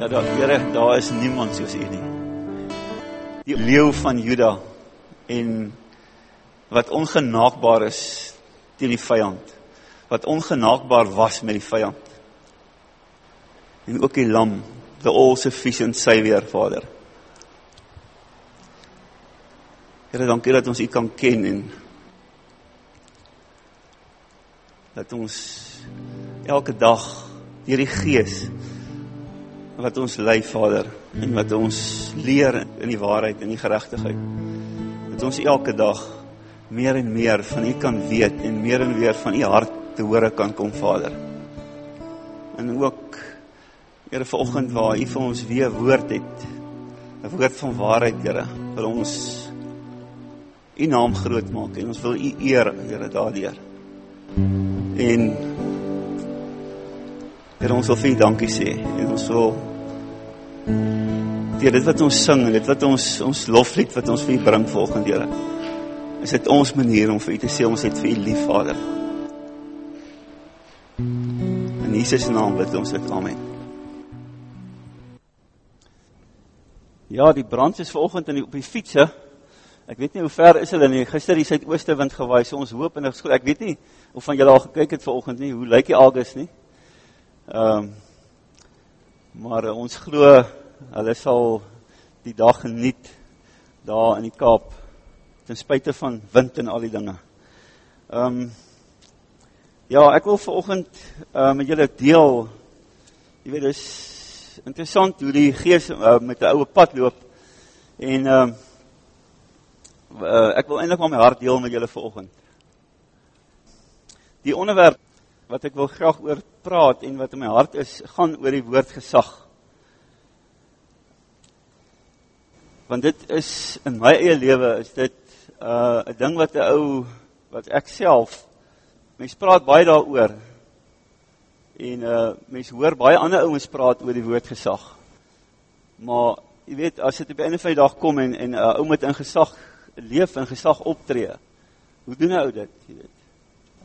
Ja, daar Here, daar is niemand soos U nie. Die leeu van Juda en wat ongenaakbaar is teen die vyand. Wat ongenaakbaar was met die vyand. En ook die lam, the all sufficient savior, Vader. Here, dankie dat ons U kan ken en dat ons elke dag deur die Gees wat ons lei Vader en wat ons leer in die waarheid en die geregtigheid. Dat ons elke dag meer en meer van U kan weet en meer en meer van U hart te hore kan kom Vader. En ook Here vanoggend waar U vir ons weer woord het. 'n Woord van waarheid, Here, wil ons U naam groot maak en ons wil U eer, Here, daardeur. En Here ons wil vir U dankie sê en ons wil deur dit wat ons sing en dit wat ons ons loflied wat ons vir U bring volgende Here. Is dit ons manier om vir U te sê ons het vir U lief Vader. In Jesus naam bid ons dit. Amen. Ja, die brand is vanoggend in die, op die fietsse. Ek weet nie hoe ver is hulle nie. Gister die suidooste wind gewaai. So ons hoop skool. Ek weet nie of van julle al gekyk het vanoggend nie. Hoe lyk die August nie? Ehm um, maar uh, ons glo hulle sal die dag geniet daar in die Kaap ten spyte van wind en al die dinge. Ehm um, ja, ek wil vanoggend uh, met julle deel jy weet dis interessant hoe die gees uh, met 'n oue pad loop en ehm uh, uh, ek wil eintlik maar my hart deel met julle vanoggend. Die onderwerp wat ek wil graag oor praat en wat in my hart is, gaan oor die woord gesag. Want dit is in my eie lewe is dit 'n uh, ding wat 'n ou wat ek self mense praat baie daaroor en uh mense hoor baie ander ouens praat oor die woord gesag. Maar jy weet as dit op 'n van die dag kom en en 'n uh, ou moet in gesag leef en gesag optree. Hoe doen 'n ou dit, jy weet?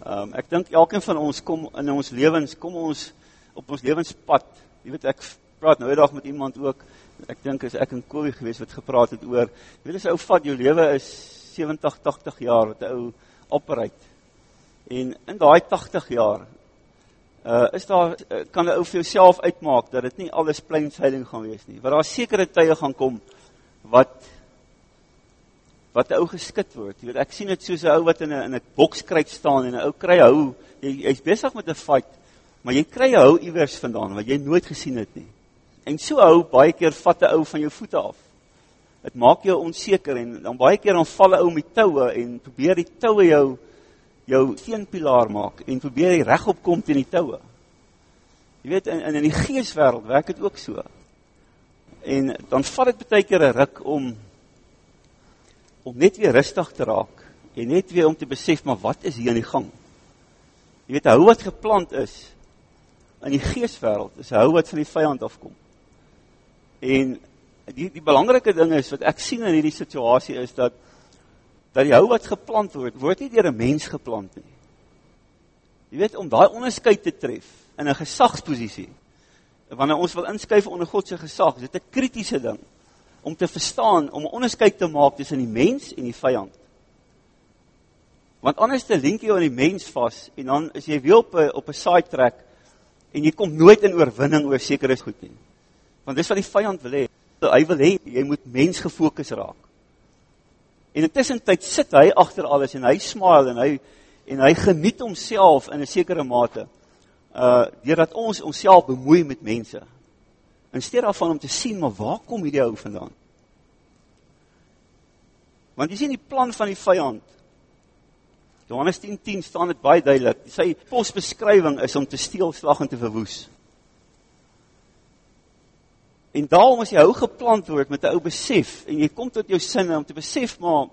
Um ek dink elkeen van ons kom in ons lewens kom ons op ons lewenspad. Jy weet ek praat nou eendag met iemand ook ek dink as ek en Kobie gewees wat gepraat het oor, jy weet as 'n ou vat jou lewe is 70, 80 jaar wat 'n ou operate. En in daai 80 jaar uh is daar uh, kan 'n ou vir jouself uitmaak dat dit nie alles plain sailing gaan wees nie. Want daar sekere tye gaan kom wat wat 'n ou geskit word. Jy weet ek sien dit soos 'n ou wat in 'n in 'n bokskryt staan en 'n ou kry hou, jy jy's besig met 'n fight, maar jy kry hou iewers vandaan wat jy nooit gesien het nie. En so hou baie keer vat 'n ou van jou voete af. Dit maak jou onseker en dan baie keer dan val 'n ou met toue en probeer die toue jou jou teenpilaar maak en probeer jy regop kom teen die toue. Jy weet in in die geeswêreld werk dit ook so. En dan vat dit baie keer 'n ruk om om net weer rustig te raak en net weer om te besef maar wat is hier aan die gang? Jy weet hou wat geplant is in die geeswêreld is hou wat van die vyand afkom. En die die belangrike ding is wat ek sien in hierdie situasie is dat dat die hou wat geplant word, word nie deur 'n mens geplant nie. Jy weet om daai onderskeid te tref in 'n gesagsposisie. Wanneer ons wil inskuif onder God se gesag, is dit 'n kritiese ding om te verstaan om 'n onderskeid te maak tussen die mens en die vyand. Want anders te link jy aan die mens vas en dan is jy weer op 'n op 'n side track en jy kom nooit in oorwinning oor sekere goed nie. Want dis wat die vyand wil hê. Hy wil hê jy moet mens gefokus raak. En intussen tyd sit hy agter alles en hy smile en hy en hy geniet homself in 'n sekere mate. Uh deurdat ons onsself bemoei met mense. In steede daarvan om te sien maar waar kom hierdie ou vandaan? Want jy sien die plan van die vyand. Johannes 10:10 10 staan dit baie duidelik. Sy posbeskrywing is om te steel, slag en te verwoes. En daarom as jy hou geplant word met 'n ou besef en jy kom tot jou sinne om te besef maar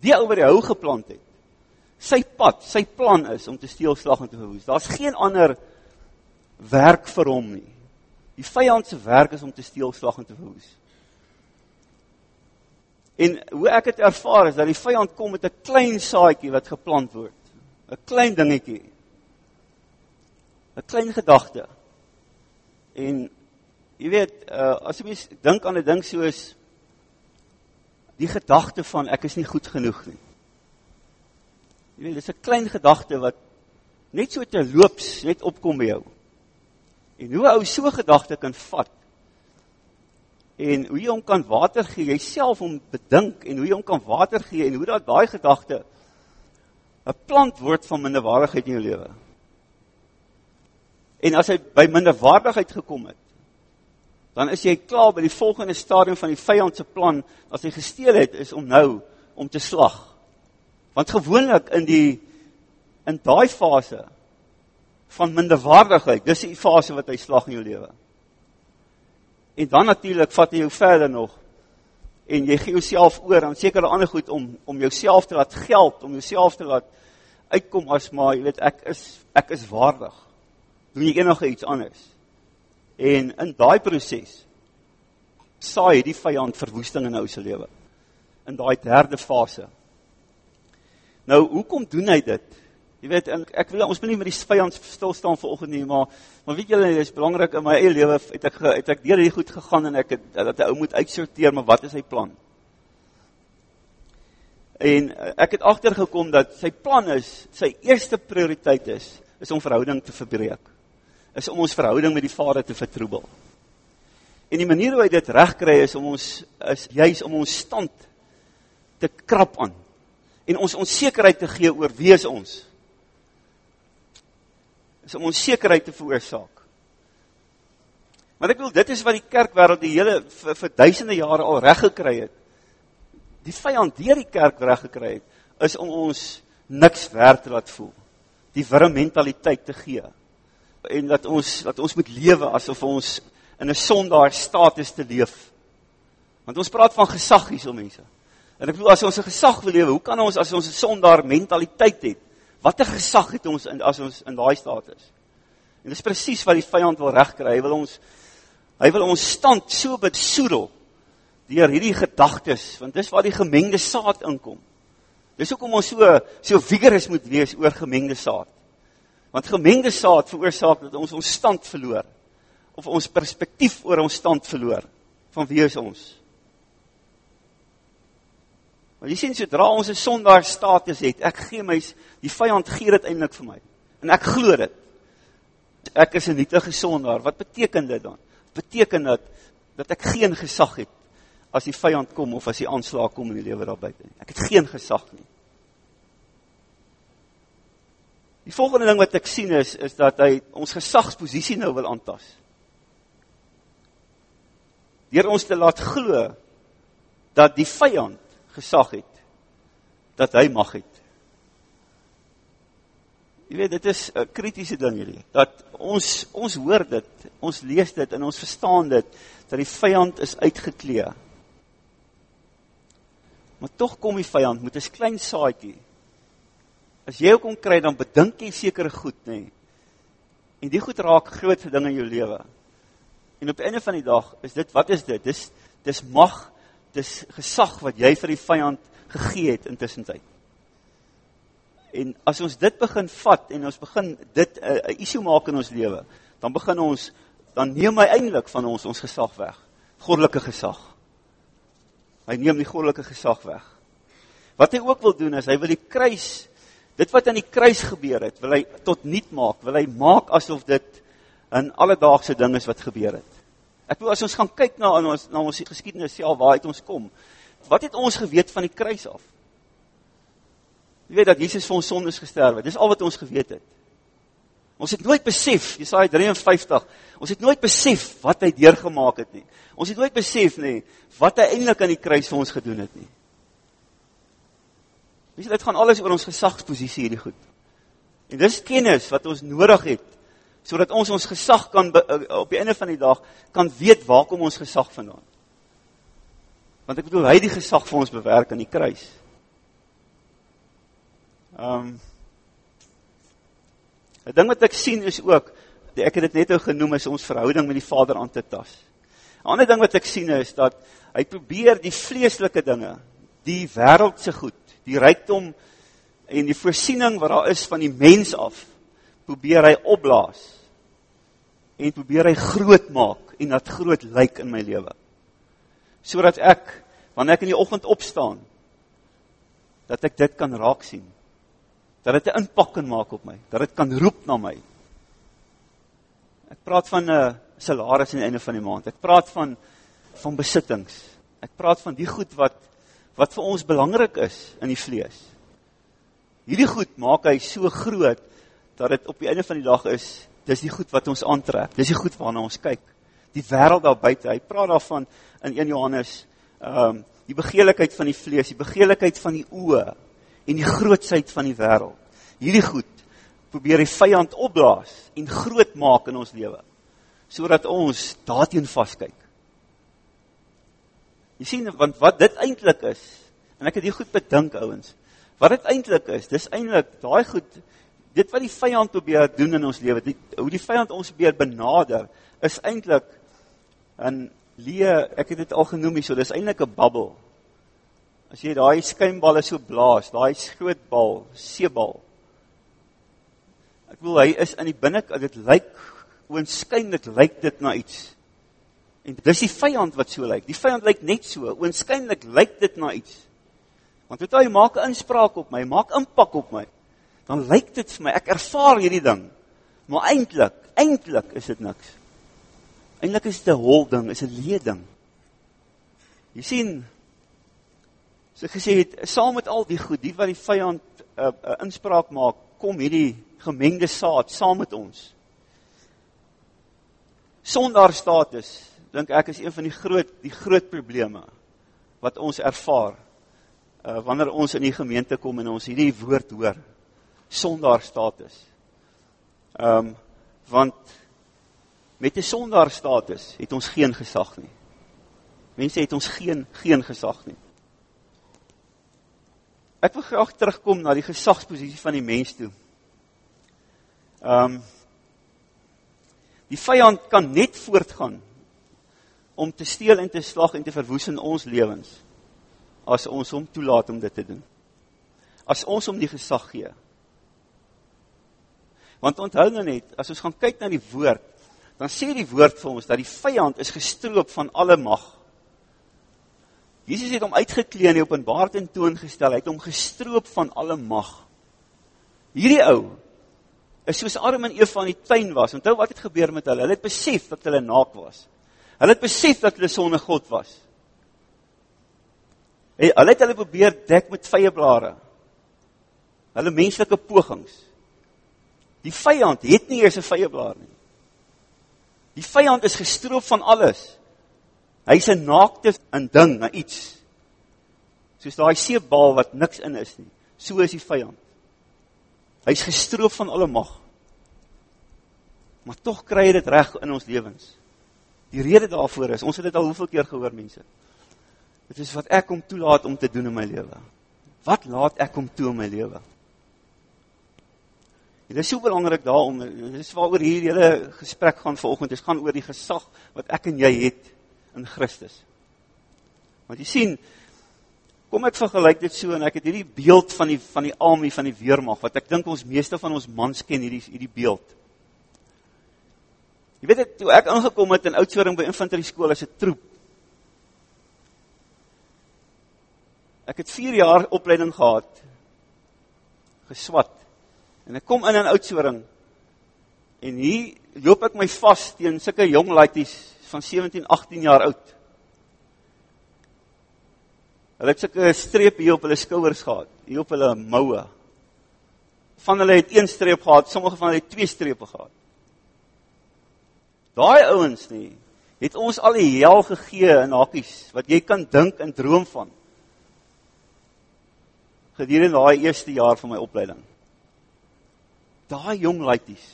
die ou wat jy hou geplant het. Sy pad, sy plan is om te steel, slag en te verwoes. Daar's geen ander werk vir hom nie. Die vyand se werk is om te steel, slag en te verwoes. En hoe ek dit ervaar is dat die vyand kom met 'n klein saadjie wat geplant word. 'n Klein dingetjie. 'n Klein gedagte. En jy weet, uh, as jy mens dink aan 'n ding soos die gedagte van ek is nie goed genoeg nie. Jy weet, dis 'n klein gedagte wat net so te loops net opkom by jou. En hoe ou so gedagte kan vat en hoe jy hom kan water gee, jouself hom bedink en hoe jy hom kan water gee en hoe dat daai gedagte 'n plant word van minderwaardigheid in jou lewe. En as hy by minderwaardigheid gekom het, dan is jy klaar by die volgende stadium van die vyand se plan as hy gesteel het is om nou om te slag. Want gewoonlik in die in daai fase van minderwaardigheid, dis die fase wat hy slag in jou lewe. En dan natuurlik vat hy jou verder nog en jy gee jouself oor aan sekere ander goed om om jouself te laat geld, om jouself te laat uitkom as maar jy weet ek is ek is waardig. Doen jy enige iets anders? En in daai proses saai die vyand verwoesting in ou se lewe. In daai derde fase. Nou, hoekom doen hy dit? Jy weet, ek wil ons moet nie met die vyand stil staan vanoggend nie, maar maar weet julle, dit is belangrik in my eie lewe het ek het ek deur hierdie goed gegaan en ek het dat 'n ou moet uitsorteer, maar wat is sy plan? En eh, ek het agtergekom dat sy plan is, sy eerste prioriteit is, is om verhouding te verbreek is om ons verhouding met die Vader te vertroebel. En die manier hoe hy dit regkry is om ons is juis om ons stand te krap aan en ons onsekerheid te gee oor wie is ons. Is om onsekerheid te veroorsaak. Maar ek wil dit is wat die kerkwêreld die hele vir, vir duisende jare al reg gekry het. Die vyand deur die kerk reg gekry het is om ons niks werd te laat voel. Die wurm mentaliteit te gee en dat ons dat ons moet lewe asof ons in 'n sondaar status te leef. Want ons praat van gesag hierso mense. En ek bedoel as ons 'n gesag wil lewe, hoe kan ons as ons 'n sondaar mentaliteit het? Watter gesag het ons in as ons in daai status? En dis presies wat die vyand wil regkry. Hy wil ons hy wil ons stand so besoedel deur hierdie gedagtes, want dis waar die gemengde saad inkom. Dis hoekom ons so so vigorous moet wees oor gemengde saad. Want gemengde saad veroorsaak dat ons ons stand verloor of ons perspektief oor ons stand verloor van wie is ons. Maar jy sien sodra ons 'n sondaar status het, ek gee my die vyand gee dit eintlik vir my. En ek glo dit. Ek is 'n nietige sondaar. Wat beteken dit dan? Dit beteken dat dat ek geen gesag het as die vyand kom of as die aanslag kom in die lewe daar buite nie. Ek het geen gesag nie. Die volgende ding wat ek sien is is dat hy ons gesagsposisie nou wil aantas. Deur ons te laat glo dat die vyand gesag het, dat hy mag het. Jy weet dit is 'n kritiese ding hierdie dat ons ons hoor dit, ons lees dit en ons verstaan dit dat die vyand is uitgeklee. Maar tog kom die vyand met 'n klein saadjie As jy kom kry dan bedink jy sekere goed, nê. Nee. En die goed raak groot dinge in jou lewe. En op die einde van die dag is dit wat is dit? Dis dis mag, dis gesag wat jy vir die vyand gegee het intussen tyd. En as ons dit begin vat en ons begin dit 'n uh, uh, issue maak in ons lewe, dan begin ons dan neem hy eintlik van ons ons gesag weg. Goddelike gesag. Hy neem die goddelike gesag weg. Wat hy ook wil doen is hy wil die kruis Dit wat aan die kruis gebeur het, wil hy tot nuut maak, wil hy maak asof dit 'n alledaagse ding is wat gebeur het. Ek wil as ons gaan kyk na ons na ons geskiedenis self waar uit ons kom. Wat het ons geweet van die kruis af? Jy weet dat Jesus vir ons sondes gesterf het. Dis al wat ons geweet het. Ons het nooit besef, Jesaja 53, ons het nooit besef wat hy deurgemaak het nie. Ons het nooit besef nie wat hy eintlik aan die kruis vir ons gedoen het nie. Sê dit gaan alles oor ons gesagsposisie hierdie goed. En dis kennis wat ons nodig het sodat ons ons gesag kan eh, op die einde van die dag kan weet waar kom ons gesag vandaan. Want ek bedoel hy die gesag vir ons bewerk aan die kruis. Ehm um, 'n ding wat ek sien is ook ek het dit net nou genoem is ons verhouding met die Vader aan te tas. 'n Ander ding wat ek sien is dat hy probeer die vleeslike dinge, die wêreldse goed die rykdom en die voorsiening wat daar is van die mens af probeer hy opblaas en probeer hy groot maak en dat groot lyk in my lewe. Sodat ek wanneer ek in die oggend opstaan dat ek dit kan raak sien. Dat dit 'n impak kan maak op my, dat dit kan roep na my. Ek praat van 'n salaris aan die einde van die maand. Ek praat van van besittings. Ek praat van die goed wat wat vir ons belangrik is in die vlees. Hierdie goed maak hy so groot dat dit op die einde van die dag is, dis die goed wat ons aantrek. Dis die goed waarna ons kyk. Die wêreld daar buite. Hy praat daarvan in 1 Johannes ehm um, die begeerlikheid van die vlees, die begeerlikheid van die oë en die grootsheid van die wêreld. Hierdie goed probeer die vyand opblaas en groot maak in ons lewe sodat ons daarteen vaskyk. Jy sien want wat dit eintlik is en ek het hier goed bedink ouens. Wat dit eintlik is, dis eintlik daai goed dit wat die vyand probeer doen in ons lewe, hoe die vyand ons probeer benader is eintlik 'n Lee, ek het dit al genoem hier, so dis eintlik 'n bubble. As jy daai skuimballe so blaas, daai groot bal, seebal. Ek wil hy is in die binnekant, dit lyk oënskynlik lyk dit na iets. En dis die vyand wat so lyk. Die vyand lyk net so, oënskynlik lyk dit na iets. Want dit hy maak 'n inspraak op my, maak impak op my. Dan lyk dit vir my, ek ervaar hierdie ding. Maar eintlik, eintlik is dit niks. Eintlik is dit 'n hol ding, is 'n leë ding. Jy sien so gesê het saam met al die goed, die wat die vyand 'n uh, uh, inspraak maak, kom hierdie gemengde saad saam met ons. Sonder status, dink ek is een van die groot die groot probleme wat ons ervaar uh, wanneer ons in die gemeente kom en ons hierdie woord hoor. Sonder status. Ehm um, want met 'n sondaar status het ons geen gesag nie. Mense het ons geen geen gesag nie. Ek wil graag terugkom na die gesagsposisie van die mens toe. Ehm um, Die vyand kan net voortgaan om te steel en te slag en te verwoes in ons lewens as ons hom toelaat om dit te doen. As ons hom die gesag gee. Want onthou nou net, as ons gaan kyk na die woord, dan sê die woord vir ons dat die vyand is gestroop van alle mag. Jesus het hom uitgeklee en openbaar ten toon gestel. Hy het hom gestroop van alle mag. Hierdie ou is soos Adam en Eva in die tuin was. Onthou wat het gebeur met hulle? Hulle het besef dat hulle naak was. Hulle het besef dat hulle sonder God was. Hey, hulle het hulle probeer dek met vyeblare. Hulle menslike pogings. Die vyand het nie eers 'n vyeblaar nie. Die vyand is gestroop van alles. Hy's 'n naakte in ding, na iets. Soos daai seebal wat niks in is nie. So is die vyand. Hy's gestroop van alle mag. Maar kry hy dit reg in ons lewens. Die rede daarvoor is, ons het dit al hoeveel keer gehoor mense. Dit is wat ek hom toelaat om te doen in my lewe. Wat laat ek hom toe in my lewe? En dit is so belangrik daarom, dit is waaroor hier hele gesprek gaan vanoggend, dit gaan oor die gesag wat ek en jy het in Christus. Want jy sien, kom ek vergelyk dit so en ek het hierdie beeld van die van die army van die weermag wat ek dink ons meeste van ons mans ken hierdie hierdie beeld. Jy weet dit toe ek aangekom het in Oudtshoorn by infanterie skool as 'n troep. Ek het 4 jaar opleiding gehad. Geswat En ek kom in in Oudtshoorn. En hier loop ek my vas teen sulke jong laities van 17, 18 jaar oud. Hulle het sulke strepe hier op hulle skouers gehad, hier op hulle moue. Van hulle het een streep gehad, sommige van hulle het twee strepe gehad. Daai ouens nie, het ons al die hel gegee in hakkies wat jy kan dink en droom van. Gedurende daai eerste jaar van my opleiding daai jong laities.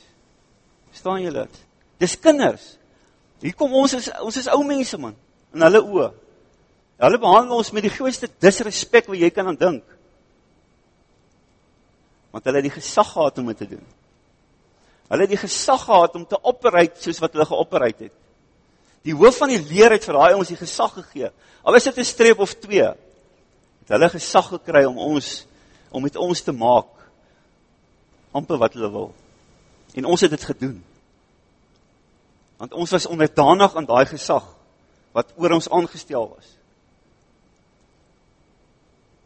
Verstaan julle dit? Dis kinders. Hier kom ons is ons is ou mense man in hulle oë. Hulle behandel ons met die grootste disrespek wat jy kan aan dink. Want hulle het die gesag gehad om dit te doen. Hulle het die gesag gehad om te operate soos wat hulle geoperate het. Die hoof van die leer het vir daai ons die gesag gegee. Al is dit 'n streep of 2. Het hulle gesag gekry om ons om met ons te maak amper wat hulle wil. En ons het dit gedoen. Want ons was onderdanig aan daai gesag wat oor ons aangestel was.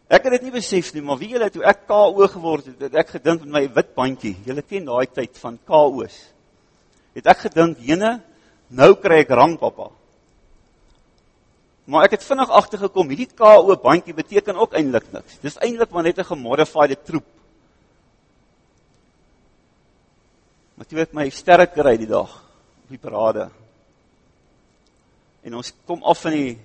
Ek het dit nie besef nie, maar wie julle toe ek KO geword het, het ek gedink met my wit bandjie. Julle ken daai tyd van KO's. Het ek gedink, "Jene, nou kry ek rang, pappa." Maar ek het vinnig agtergekom, hierdie KO bandjie beteken ook eintlik niks. Dis eintlik maar net 'n gemodified troep. Maar toe het my sterker uit die dag op die parade. En ons kom af van die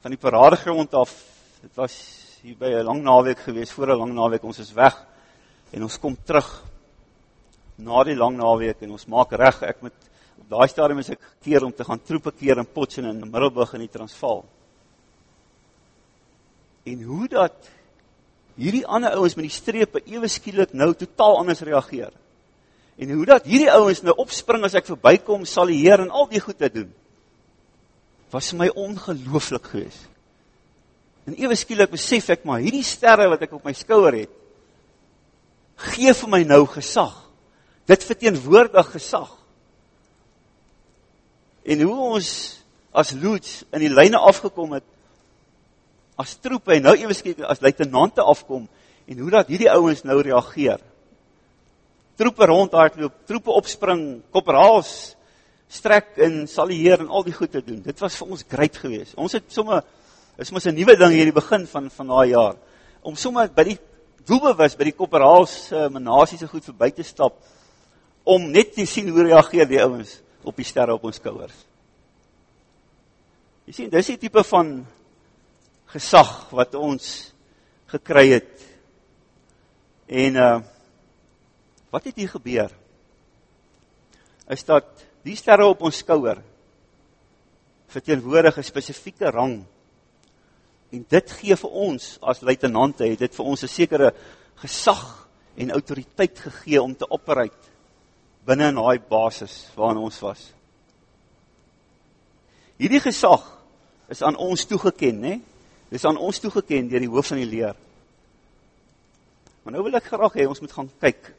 van die paradegrond af. Dit was hier by 'n lang naweek gewees, voor 'n lang naweek, ons is weg en ons kom terug na die lang naweek en ons maak reg. Ek moet op daai stadium is ek keer om te gaan troepe keer in Potchefstroom in Middelburg in die Transvaal. En hoe dat hierdie ander ouens met die strepe ewe skielik nou totaal anders reageer. En hoe dat hierdie ouens nou opspring as ek verbykom, sal die Here en al die goede doen. Was vir my ongelooflik geweest. En ewe skielik besef ek maar hierdie sterre wat ek op my skouer het gee vir my nou gesag. Dit verteenwoordig gesag. En hoe ons as loods in die lyne afgekom het as troepe en nou ewe skielik as luitenante afkom en hoe dat hierdie ouens nou reageer. Troepe rondhardloop, troepe opspring, kopraals strek en salieer en al die goed te doen. Dit was vir ons great geweest. Ons het sommer Dis mos 'n nuwe ding hier die begin van van daai jaar. Om sommer by die doelbewus by die koöperasie uh, menasie se goed verby te stap om net te sien hoe reageer die ouens op die sterre op ons skouers. Jy sien, dis die tipe van gesag wat ons gekry het. En uh wat het hier gebeur? Is dat die sterre op ons skouer verteenwoordig 'n spesifieke rang En dit gee vir ons as luitenante het dit vir ons 'n sekere gesag en autoriteit gegee om te operate binne in daai basis waarin ons was. Hierdie gesag is aan ons toegeken, né? Dis aan ons toegeken deur die hoof van die leer. Maar nou wil ek graag hê ons moet gaan kyk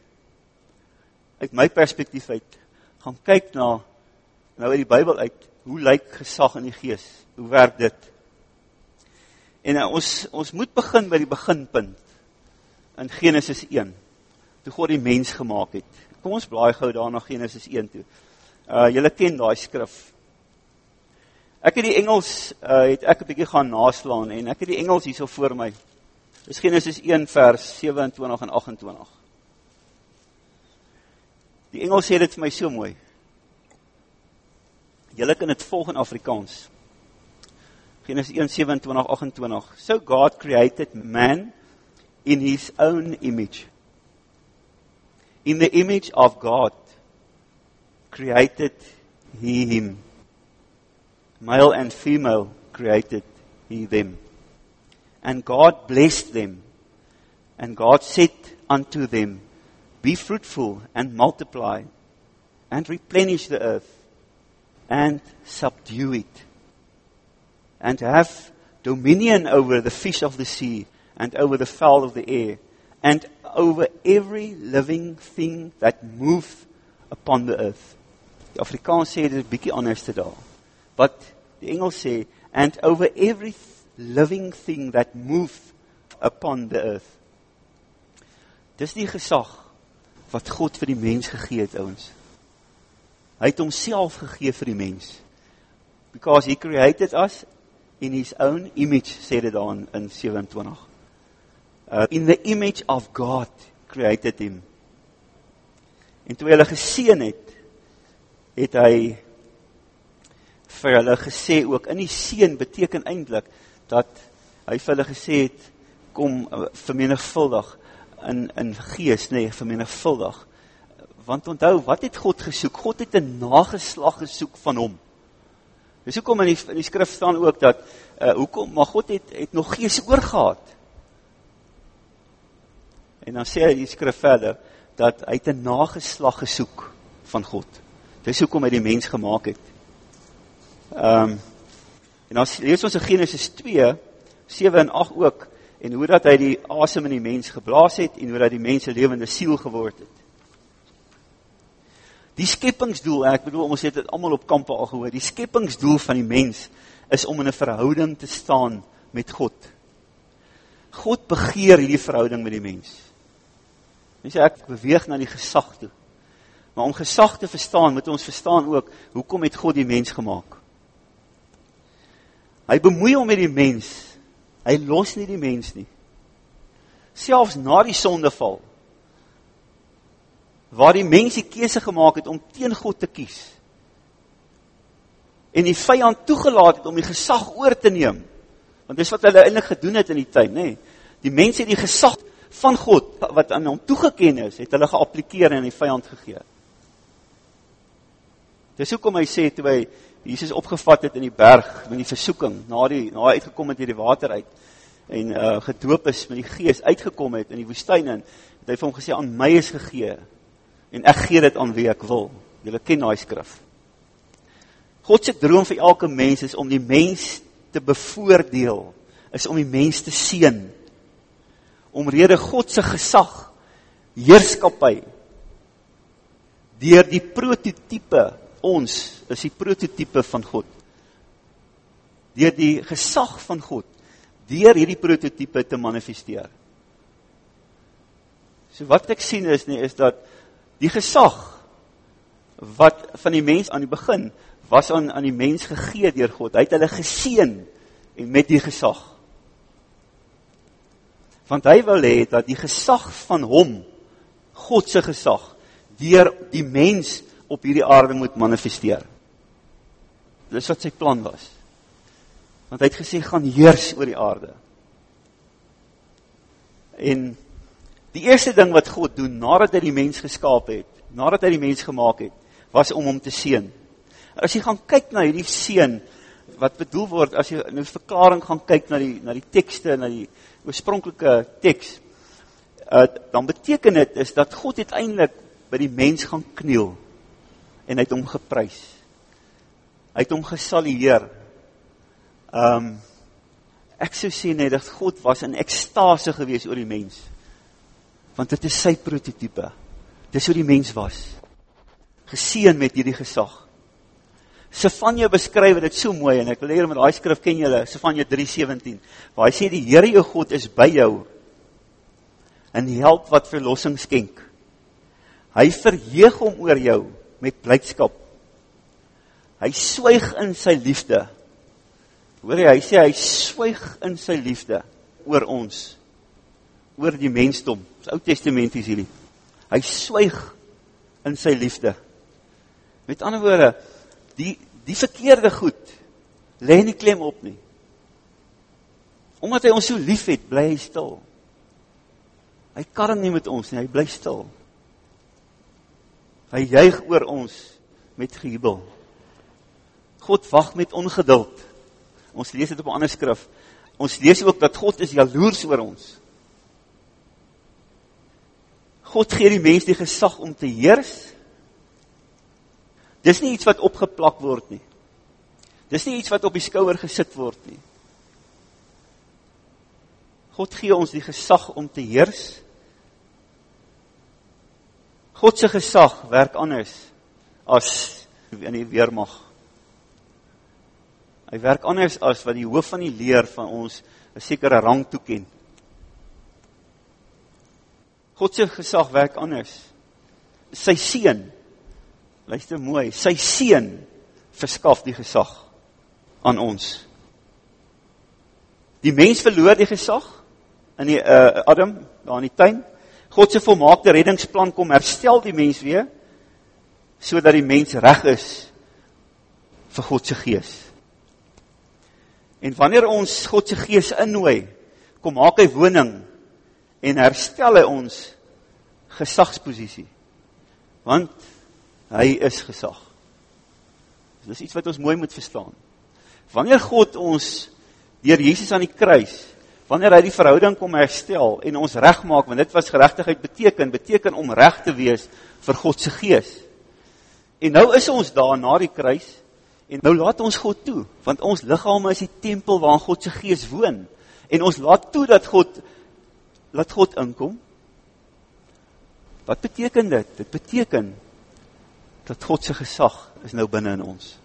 uit my perspektief uit gaan kyk na nou uit die Bybel uit hoe lyk gesag in die gees? Hoe werk dit? En uh, ons ons moet begin by die beginpunt in Genesis 1. Toe God die mens gemaak het. Kom ons blaai gou daar na Genesis 1 toe. Uh julle ken daai skrif. Ek het die Engels uh het ek 'n bietjie gaan naslaan en ek het die Engels hierso voor my. Dis Genesis 1 vers 27 en 28. Die Engels sê dit vir my so mooi. Julle kan dit volg in Afrikaans. Genesis 1, 27, 28. So God created man in his own image. In the image of God created he him. Male and female created he them. And God blessed them. And God said unto them, Be fruitful and multiply and replenish the earth and subdue it and to have dominion over the fish of the sea and over the fowl of the air and over every living thing that move upon the earth. Die Afrikaans sê dit 'n bietjie anders te daar. But die Engels sê and over every living thing that move upon the earth. Dis die gesag wat God vir die mens gegee het, ouens. Hy het homself gegee vir die mens. Because he created us in his own image sê dit daar in 27. Uh in the image of God created him. En toe hulle geseën het, het hy vir hulle gesê ook in die seën beteken eintlik dat hy vir hulle gesê het kom uh, vermenigvuldig in in gees nê nee, vermenigvuldig want onthou wat het God gesoek God het 'n nageslag gesoek van hom Dis hoekom in die in die skrif staan ook dat uh hoekom maar God het het nog gees oorgehad. En dan sê hy die skrif verder dat hy 'n nageslag gesoek van God. Dis hoekom hy die mens gemaak het. Um, en dan lees ons in Genesis 2 7 en 8 ook en hoe dat hy die asem in die mens geblaas het en hoe dat die mens 'n lewende siel geword het. Die skepingsdoel, ek bedoel ons het dit almal op kampe al gehoor. Die skepingsdoel van die mens is om in 'n verhouding te staan met God. God begeer hierdie verhouding met die mens. Mens ek beweeg na die gesag toe. Maar om gesag te verstaan, moet ons verstaan ook hoekom het God die mens gemaak. Hy bemoei hom met die mens. Hy los nie die mens nie. Selfs na die sondeval waar die mens die keuse gemaak het om teen God te kies en die vyand toegelaat het om die gesag oor te neem. Want dis wat hulle eintlik gedoen het in die tuin, nê. Die mense het die gesag van God wat aan hom toegeken is, het hulle geapplikeer en aan die vyand gegee. Dis hoekom hy sê toe hy Jesus opgevat het in die berg met die versoeking, na die na hy uitgekom het uit die water uit en uh gedoop is met die Gees uitgekom het in die woestyn en het hy vir hom gesê aan my is gegee en ek gee dit aan wie ek wil. Julle ken daai skrif. God se droom vir elke mens is om die mens te bevoordeel, is om die mens te seën. Omrede God se gesag, heerskappy deur die prototipe ons is die prototipe van God. Deur die gesag van God, deur hierdie prototipe te manifesteer. So wat ek sien is nie is dat die gesag wat van die mens aan die begin was aan aan die mens gegee deur God. Hy het hulle geseën en met die gesag. Want hy wil hê dat die gesag van hom God se gesag deur die mens op hierdie aarde moet manifesteer. Dis wat sy plan was. Want hy het gesê gaan heers oor die aarde. En die eerste ding wat God doen nadat hy die mens geskaap het, nadat hy die mens gemaak het, was om hom te seën. As jy gaan kyk na hierdie seën wat bedoel word as jy in 'n verklaring gaan kyk na die na die tekste na die oorspronklike teks, uh, dan beteken dit is dat God uiteindelik by die mens gaan kniel en hy het hom geprys. Hy het hom gesalueer. Um ek sou sê net dat God was in ekstase gewees oor die mens. Want dit is sy prototipe. Dis hoe die mens was. Geseën met hierdie gesag. Sefanja beskryf dit so mooi en ek wil hê met daai skrif ken julle Sefanja 3:17 waar hy sê die Here jou God is by jou en help wat verlossing skenk. Hy verheug hom oor jou met blydskap. Hy swyg in sy liefde. Hoor jy, hy sê hy swyg in sy liefde oor ons. Oor die mensdom. Dis Ou Testament is hierdie. Hy swyg in sy liefde. Met ander woorde, die die verkeerde goed lê nie klem op nie. Omdat hy ons so liefhet, bly hy stil. Hy karring nie met ons nie, hy bly stil. Hy juig oor ons met gejubel. God wag met ongeduld. Ons lees dit op 'n ander skrif. Ons lees ook dat God is jaloers oor ons. God gee die mens die gesag om te heers. Dis nie iets wat opgeplak word nie. Dis nie iets wat op die skouer gesit word nie. God gee ons die gesag om te heers. God se gesag werk anders as in die weermag. Hy werk anders as wat die hoof van die leer van ons 'n sekere rang toeken. God se gesag werk anders. Sy seun luister mooi, sy seun verskaf die gesag aan ons. Die mens verloor die gesag in die uh, Adam daar in die tuin God se volmaakte reddingsplan kom herstel die mens weer sodat die mens reg is vir God se gees. En wanneer ons God se gees innooi, kom maak hy woning en herstel hy ons gesagsposisie. Want hy is gesag. Dis iets wat ons mooi moet verstaan. Wanneer God ons deur Jesus aan die kruis wanneer hy die verhouding kom herstel en ons regmaak want dit was geregtigheid beteken beteken om reg te wees vir God se gees. En nou is ons daar na die kruis en nou laat ons God toe want ons liggame is die tempel waar God se gees woon en ons laat toe dat God laat God inkom. Wat beteken dit? Dit beteken dat God se gesag is nou binne in ons.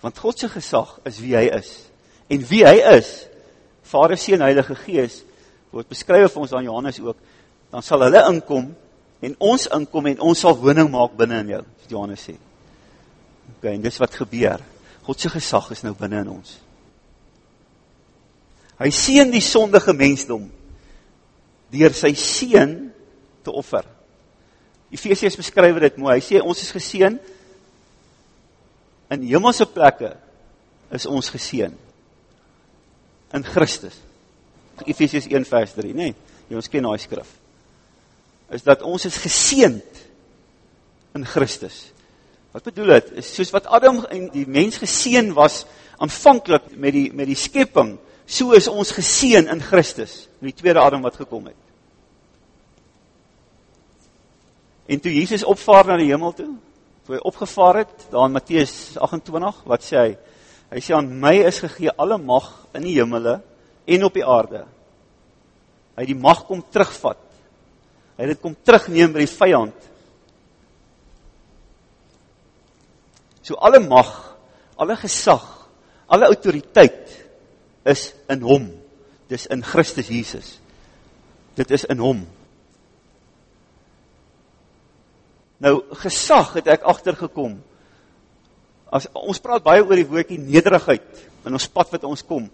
Want God se gesag is wie hy is. En wie hy is, Vader, Seun, Heilige Gees, word beskryf vir ons aan Johannes ook, dan sal hulle inkom en ons inkom en ons sal woning maak binne in jou, soos Johannes sê. OK, en dis wat gebeur. God se gesag is nou binne in ons. Hy seën die sondige mensdom deur sy seun te offer. Efesiërs beskryf dit mooi. Hy sê ons is geseën in hemelse plekke is ons geseën in Christus. Efesiërs 1 vers 3, nê? Nee, jy ons ken daai skrif. Is dat ons is geseënd in Christus. Wat bedoel dit? Soos wat Adam en die mens geseën was aanvanklik met die met die skepping, so is ons geseën in Christus, in die tweede Adam wat gekom het. En toe Jesus opvaar na die hemel toe, toe hy opgevaar het, daar in Matteus 28, wat sê hy? Hy sê aan my is gegee alle mag in die hemele en op die aarde. Hy die mag kom terugvat. Hy dit kom terugneem by die vyand. So alle mag, alle gesag, alle autoriteit is in hom. Dis in Christus Jesus. Dit is in hom. Nou gesag het ek agtergekom. As ons praat baie oor die woordjie nederigheid in ons pad wat ons kom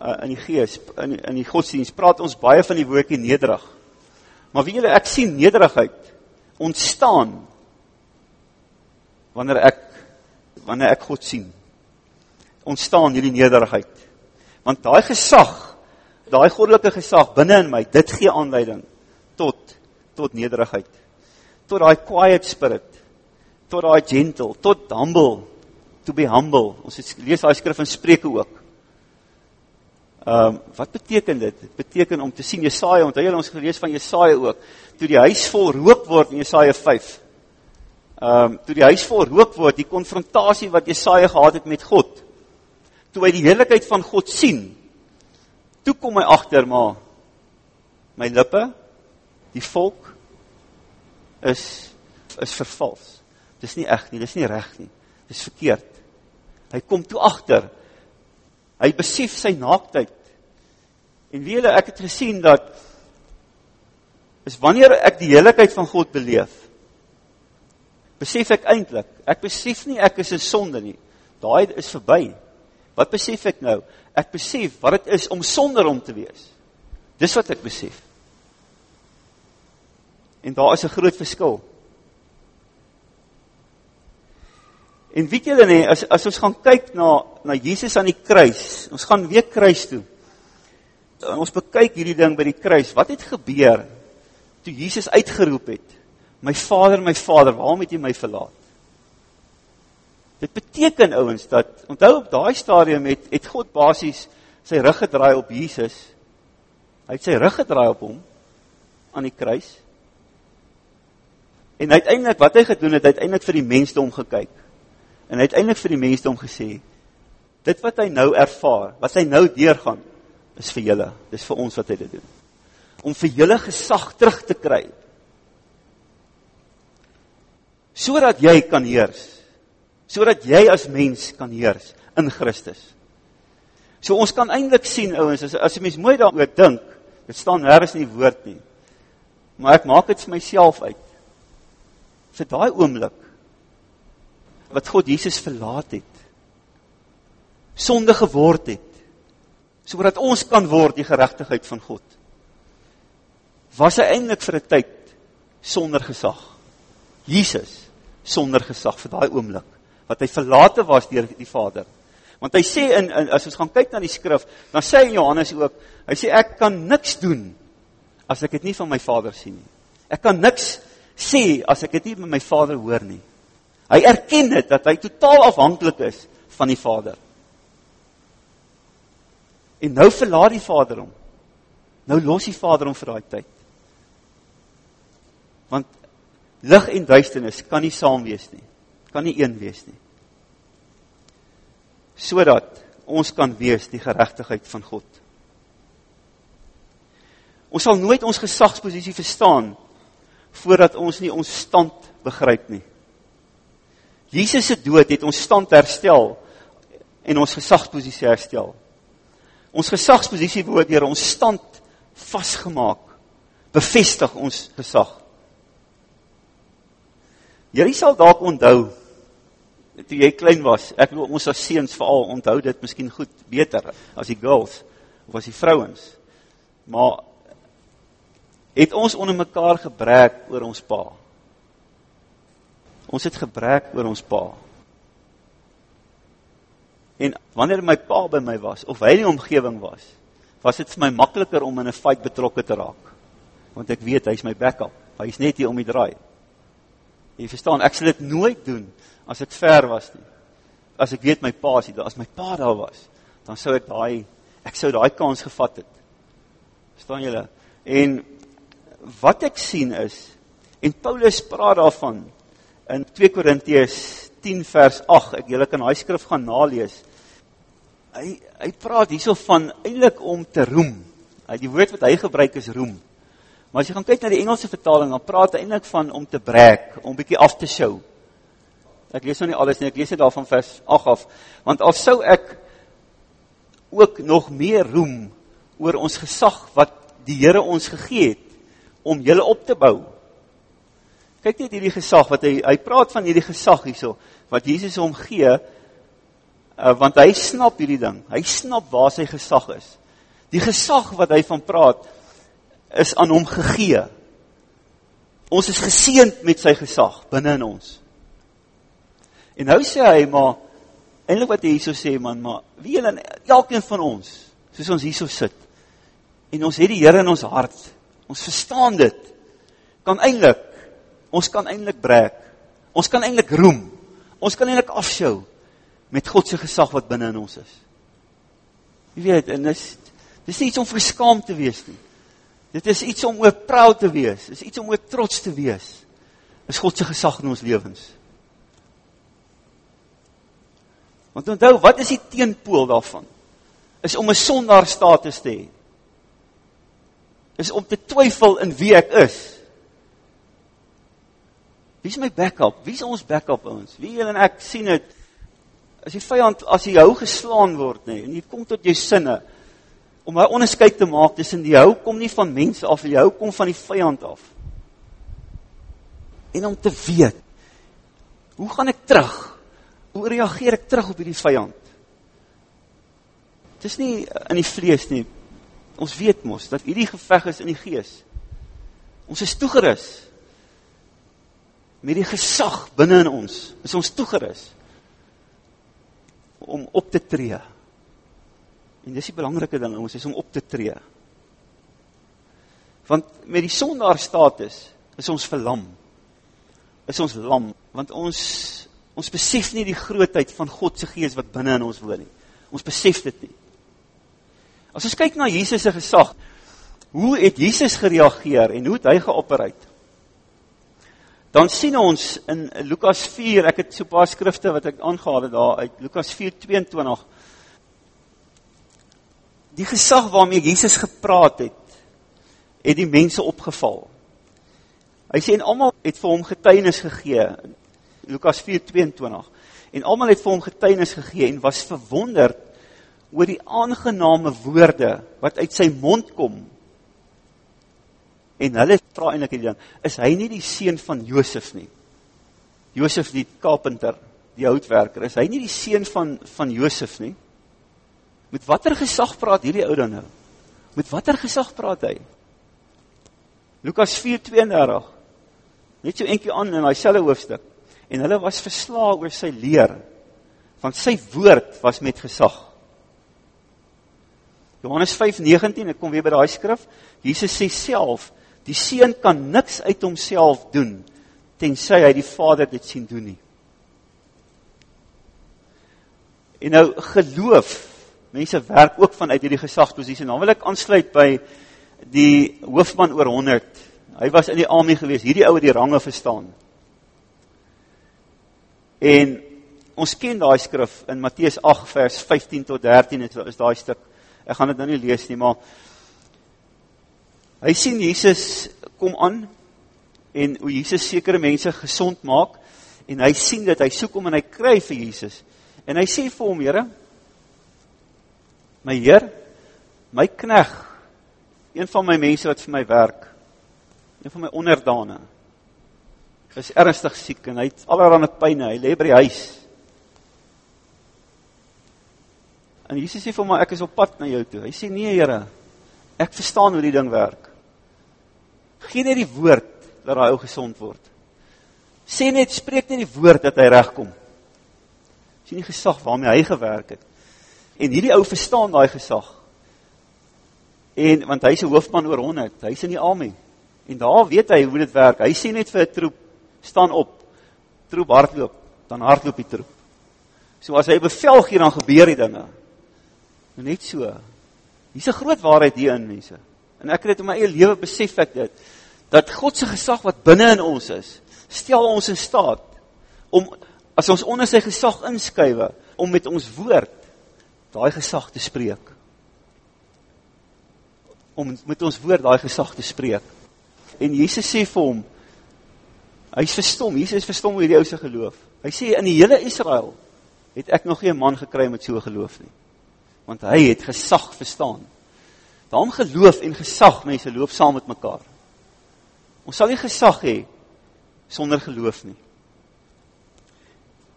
uh, in die gees in in die godsdienst praat ons baie van die woordjie nederig. Maar wie julle ek sien nederigheid ontstaan wanneer ek wanneer ek God sien. Ontstaan hierdie nederigheid. Want daai gesag, daai goddelike gesag binne in my, dit gee aanleiding tot tot nederigheid tot daai quiet spirit, tot daai gentle, tot humble, to be humble. Ons het lees daai skrif in Spreuke ook. Ehm um, wat beteken dit? Dit beteken om te sien Jesaja, onthou julle ons gelees van Jesaja ook, toe die huis vol rook word in Jesaja 5. Ehm um, toe die huis vol rook word, die konfrontasie wat Jesaja gehad het met God. Toe hy die heerlikheid van God sien, toe kom hy agter maar my lippe, die volk is is vervals. Dis nie reg nie, dis nie reg nie. Dis verkeerd. Hy kom toe agter. Hy besef sy naaktheid. En weet jy, ek het gesien dat is wanneer ek die heiligheid van God beleef, besef ek eintlik, ek besef nie ek is 'n sonde nie. Daai is verby. Wat besef ek nou? Ek besef wat dit is om sonder hom te wees. Dis wat ek besef. En daar is 'n groot verskil. En weet julle nie, as as ons gaan kyk na na Jesus aan die kruis, ons gaan weer kruis toe. En ons bekyk hierdie ding by die kruis. Wat het gebeur toe Jesus uitgeroep het: "My Vader, my Vader, waarom het U my verlaat?" Dit beteken ouens dat onthou op daai stadium het het God basies sy rug gedraai op Jesus. Hy het sy rug gedraai op hom aan die kruis. En uiteindelik wat hy gedoen het, uiteindelik vir die mensdom gekyk. En uiteindelik vir die mensdom gesê, dit wat hy nou ervaar, wat hy nou deurgaan, is vir julle. Dis vir ons wat hy dit doen. Om vir julle gesag terug te kry. Sodat jy kan heers. Sodat jy as mens kan heers in Christus. So ons kan eintlik sien ouens as as 'n mens mooi daaroor dink, dit staan nêrens in die woord nie. Maar ek maak dit vir myself uit vir daai oomblik wat God Jesus verlaat het sonde geword het sodat ons kan word die geregtigheid van God was hy eintlik vir 'n tyd sonder gesag Jesus sonder gesag vir daai oomblik wat hy verlate was deur die Vader want hy sê in, in as ons gaan kyk na die skrif dan sê Johannes ook hy sê ek kan niks doen as ek dit nie van my Vader sien nie ek kan niks sê as ek dit nie met my vader hoor nie. Hy erken dit dat hy totaal afhanklik is van die Vader. En nou verlaat die Vader hom. Nou los die Vader hom vir daai tyd. Want lig en duisternis kan nie saam wees nie. Kan nie een wees nie. Sodat ons kan wees die geregtigheid van God. Ons sal nooit ons gesagsposisie verstaan voordat ons nie ons stand begryp nie. Jesus dood het ons stand herstel en ons gesagsposisie herstel. Ons gesagsposisie word deur ons stand vasgemaak. Bevestig ons gesag. Jy sal dalk onthou toe jy klein was. Ek bedoel ons as seuns veral onthou dit miskien goed beter as die girls of as die vrouens. Maar het ons onder mekaar gebrek oor ons pa. Ons het gebrek oor ons pa. En wanneer my pa by my was of hy in die omgewing was, was dit vir my makliker om in 'n fight betrokke te raak. Want ek weet hy's my backup. Hy's net hier om die draai. Jy verstaan, ek sal dit nooit doen as ek ver was nie. As ek weet my pa is daar, as my pa daar was, dan sou ek daai ek sou daai kans gevat het. Verstaan julle? En wat ek sien is en Paulus praat daarvan in 2 Korintiërs 10 vers 8. Ek julle kan daai skrif gaan nalees. Hy hy praat hierso van eintlik om te roem. Hy die woord wat hy gebruik is roem. Maar as jy gaan kyk na die Engelse vertaling, dan praat hy eintlik van om te brag, om bietjie af te show. Ek lees nou nie alles nie, ek lees net daarvan vers 8 af. Want al sou ek ook nog meer roem oor ons gesag wat die Here ons gegee het om julle op te bou. Kyk net hierdie gesag wat hy hy praat van hierdie gesag hierso wat Jesus hom gee uh, want hy snap hierdie ding. Hy snap waar sy gesag is. Die gesag wat hy van praat is aan hom gegee. Ons is geseënd met sy gesag binne in ons. En nou sê hy maar eintlik wat hy hierso sê man, maar wie en elkeen van ons, soos ons hierso sit. En ons het die Here in ons hart. Ons verstaan dit. Kan eintlik ons kan eintlik breek. Ons kan eintlik roem. Ons kan eintlik afskou met God se gesag wat binne in ons is. Jy weet, en dis dis nie iets om verskaam te wees nie. Dit is iets om oor proud te wees. Is iets om oor trots te wees. Is God se gesag in ons lewens. Want onthou, wat is die teenpool daarvan? Is om 'n sondaar status te hê. Is om te twyfel in wie ek is. Wie is my backup? Wie is ons backup ons? Wie julle en ek sien dit as die vyand as hy hou geslaan word nê en jy kom tot jou sinne om 'n onderskeid te maak tussen die hou kom nie van mense af, die hou kom van die vyand af. En om te weet hoe gaan ek terug? Hoe reageer ek terug op hierdie vyand? Dit is nie in die vlees nie. Ons weet mos dat hierdie geveg is in die gees. Ons is toegerus. Met die gesag binne in ons is ons toegerus om op te tree. En dis die belangrike ding, ons is om op te tree. Want met die sondaar status is ons verlam. Is ons lam, want ons ons besef nie die grootheid van God se gees wat binne in ons woon nie. Ons besef dit nie. As ons kyk na Jesus se gesag, hoe het Jesus gereageer en hoe het hy geopereer? Dan sien ons in Lukas 4, ek het so 'n paar skrifte wat ek aangehaal het daar uit Lukas 4:22 die gesag waarmee Jesus gepraat het, het die mense opgeval. Hy sê en almal het vir hom getuienis gegee. Lukas 4:22. En almal het vir hom getuienis gegee en was verwonderd oor die aangename woorde wat uit sy mond kom. En hulle vra eintlik hierdie ding, is hy nie die seun van Josef nie? Josef die carpenter, die houtwerker, is hy nie die seun van van Josef nie? Met watter gesag praat hierdie ou dan nou? Met watter gesag praat hy? Lukas 4:32. Net so eentjie aan in daai selfe hoofstuk. En hulle was verslae oor sy leer. Want sy woord was met gesag. Johannes 5:19, ek kom weer by daai skrif. Jesus sê self, die seun kan niks uit homself doen tensy hy die Vader dit sien doen nie. En nou geloof mense werk ook vanuit hierdie gesagsposisie. Nou wil ek aansluit by die hoofman oor 100. Hy was in die army gewees. Hierdie ou het die range verstaan. En ons ken daai skrif in Matteus 8 vers 15 tot 13 is, is daai stuk. Ek gaan dit nou nie lees nie, maar hy sien Jesus kom aan en hoe Jesus sekere mense gesond maak En hy sien dit, hy soek hom en hy kry vir Jesus. En hy sê vir hom, Here, my Heer, my knegg, een van my mense wat vir my werk, een van my onderdane, is ernstig siek en hy het allerhande pynne, hy lê by die huis. En Jesus sê vir hom, ek is op pad na jou toe. Hy sê, nee Here, ek verstaan hoe die ding werk. Geen net die woord dat hy ou gezond word. Sê net, spreek net die woord dat hy rechtkom. Sê nie gesag waarmee hy gewerk het. En hierdie ou verstaan die gesag. En, want hy is een hoofdman oor honderd, hy is in die army. En daar weet hy hoe dit werk. Hy sê net vir die troep, staan op, troep hardloop, dan hardloop die troep. So as hy bevel gee, dan gebeur die dinge. Net so. Hier is een groot waarheid hierin, mense. En ek het in my eie leven besef ek dit, dat Godse gesag wat binnen in ons is, stel ons in staat, om, as ons onder sy gesag inskuive, om met ons woord, die gesag te spreek. Om met ons woord die gesag te spreek. En Jesus sê vir hom, hy is verstom, Jesus is verstom oor die ouse geloof. Hy sê, in die hele Israel, het ek nog geen man gekry met so'n geloof nie. Want hy het gesag verstaan. Daarom geloof en gesag, mense, loop saam met mekaar. Ons sal nie gesag hee, sonder geloof nie.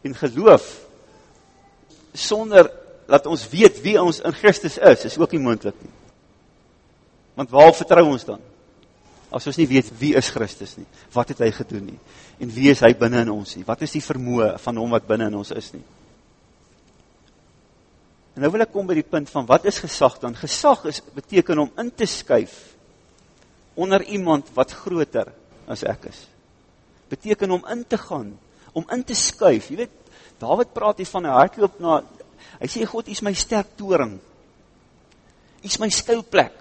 En geloof, sonder dat ons weet wie ons in Christus is, is ook nie moendlik nie. Want waar vertrouw ons dan? As ons nie weet wie is Christus nie, wat het hy gedoen nie, en wie is hy binnen in ons nie, wat is die vermoe van hom wat binnen in ons is nie. En nou wil ek kom by die punt van, wat is gesag dan? Gesag is, beteken om in te skuif, onder iemand wat groter as ek is. Beteken om in te gaan, om in te skuif, jy weet, David praat hier van, hy loop na, hy sê, God, hy is my sterk toering, hy is my skuilplek,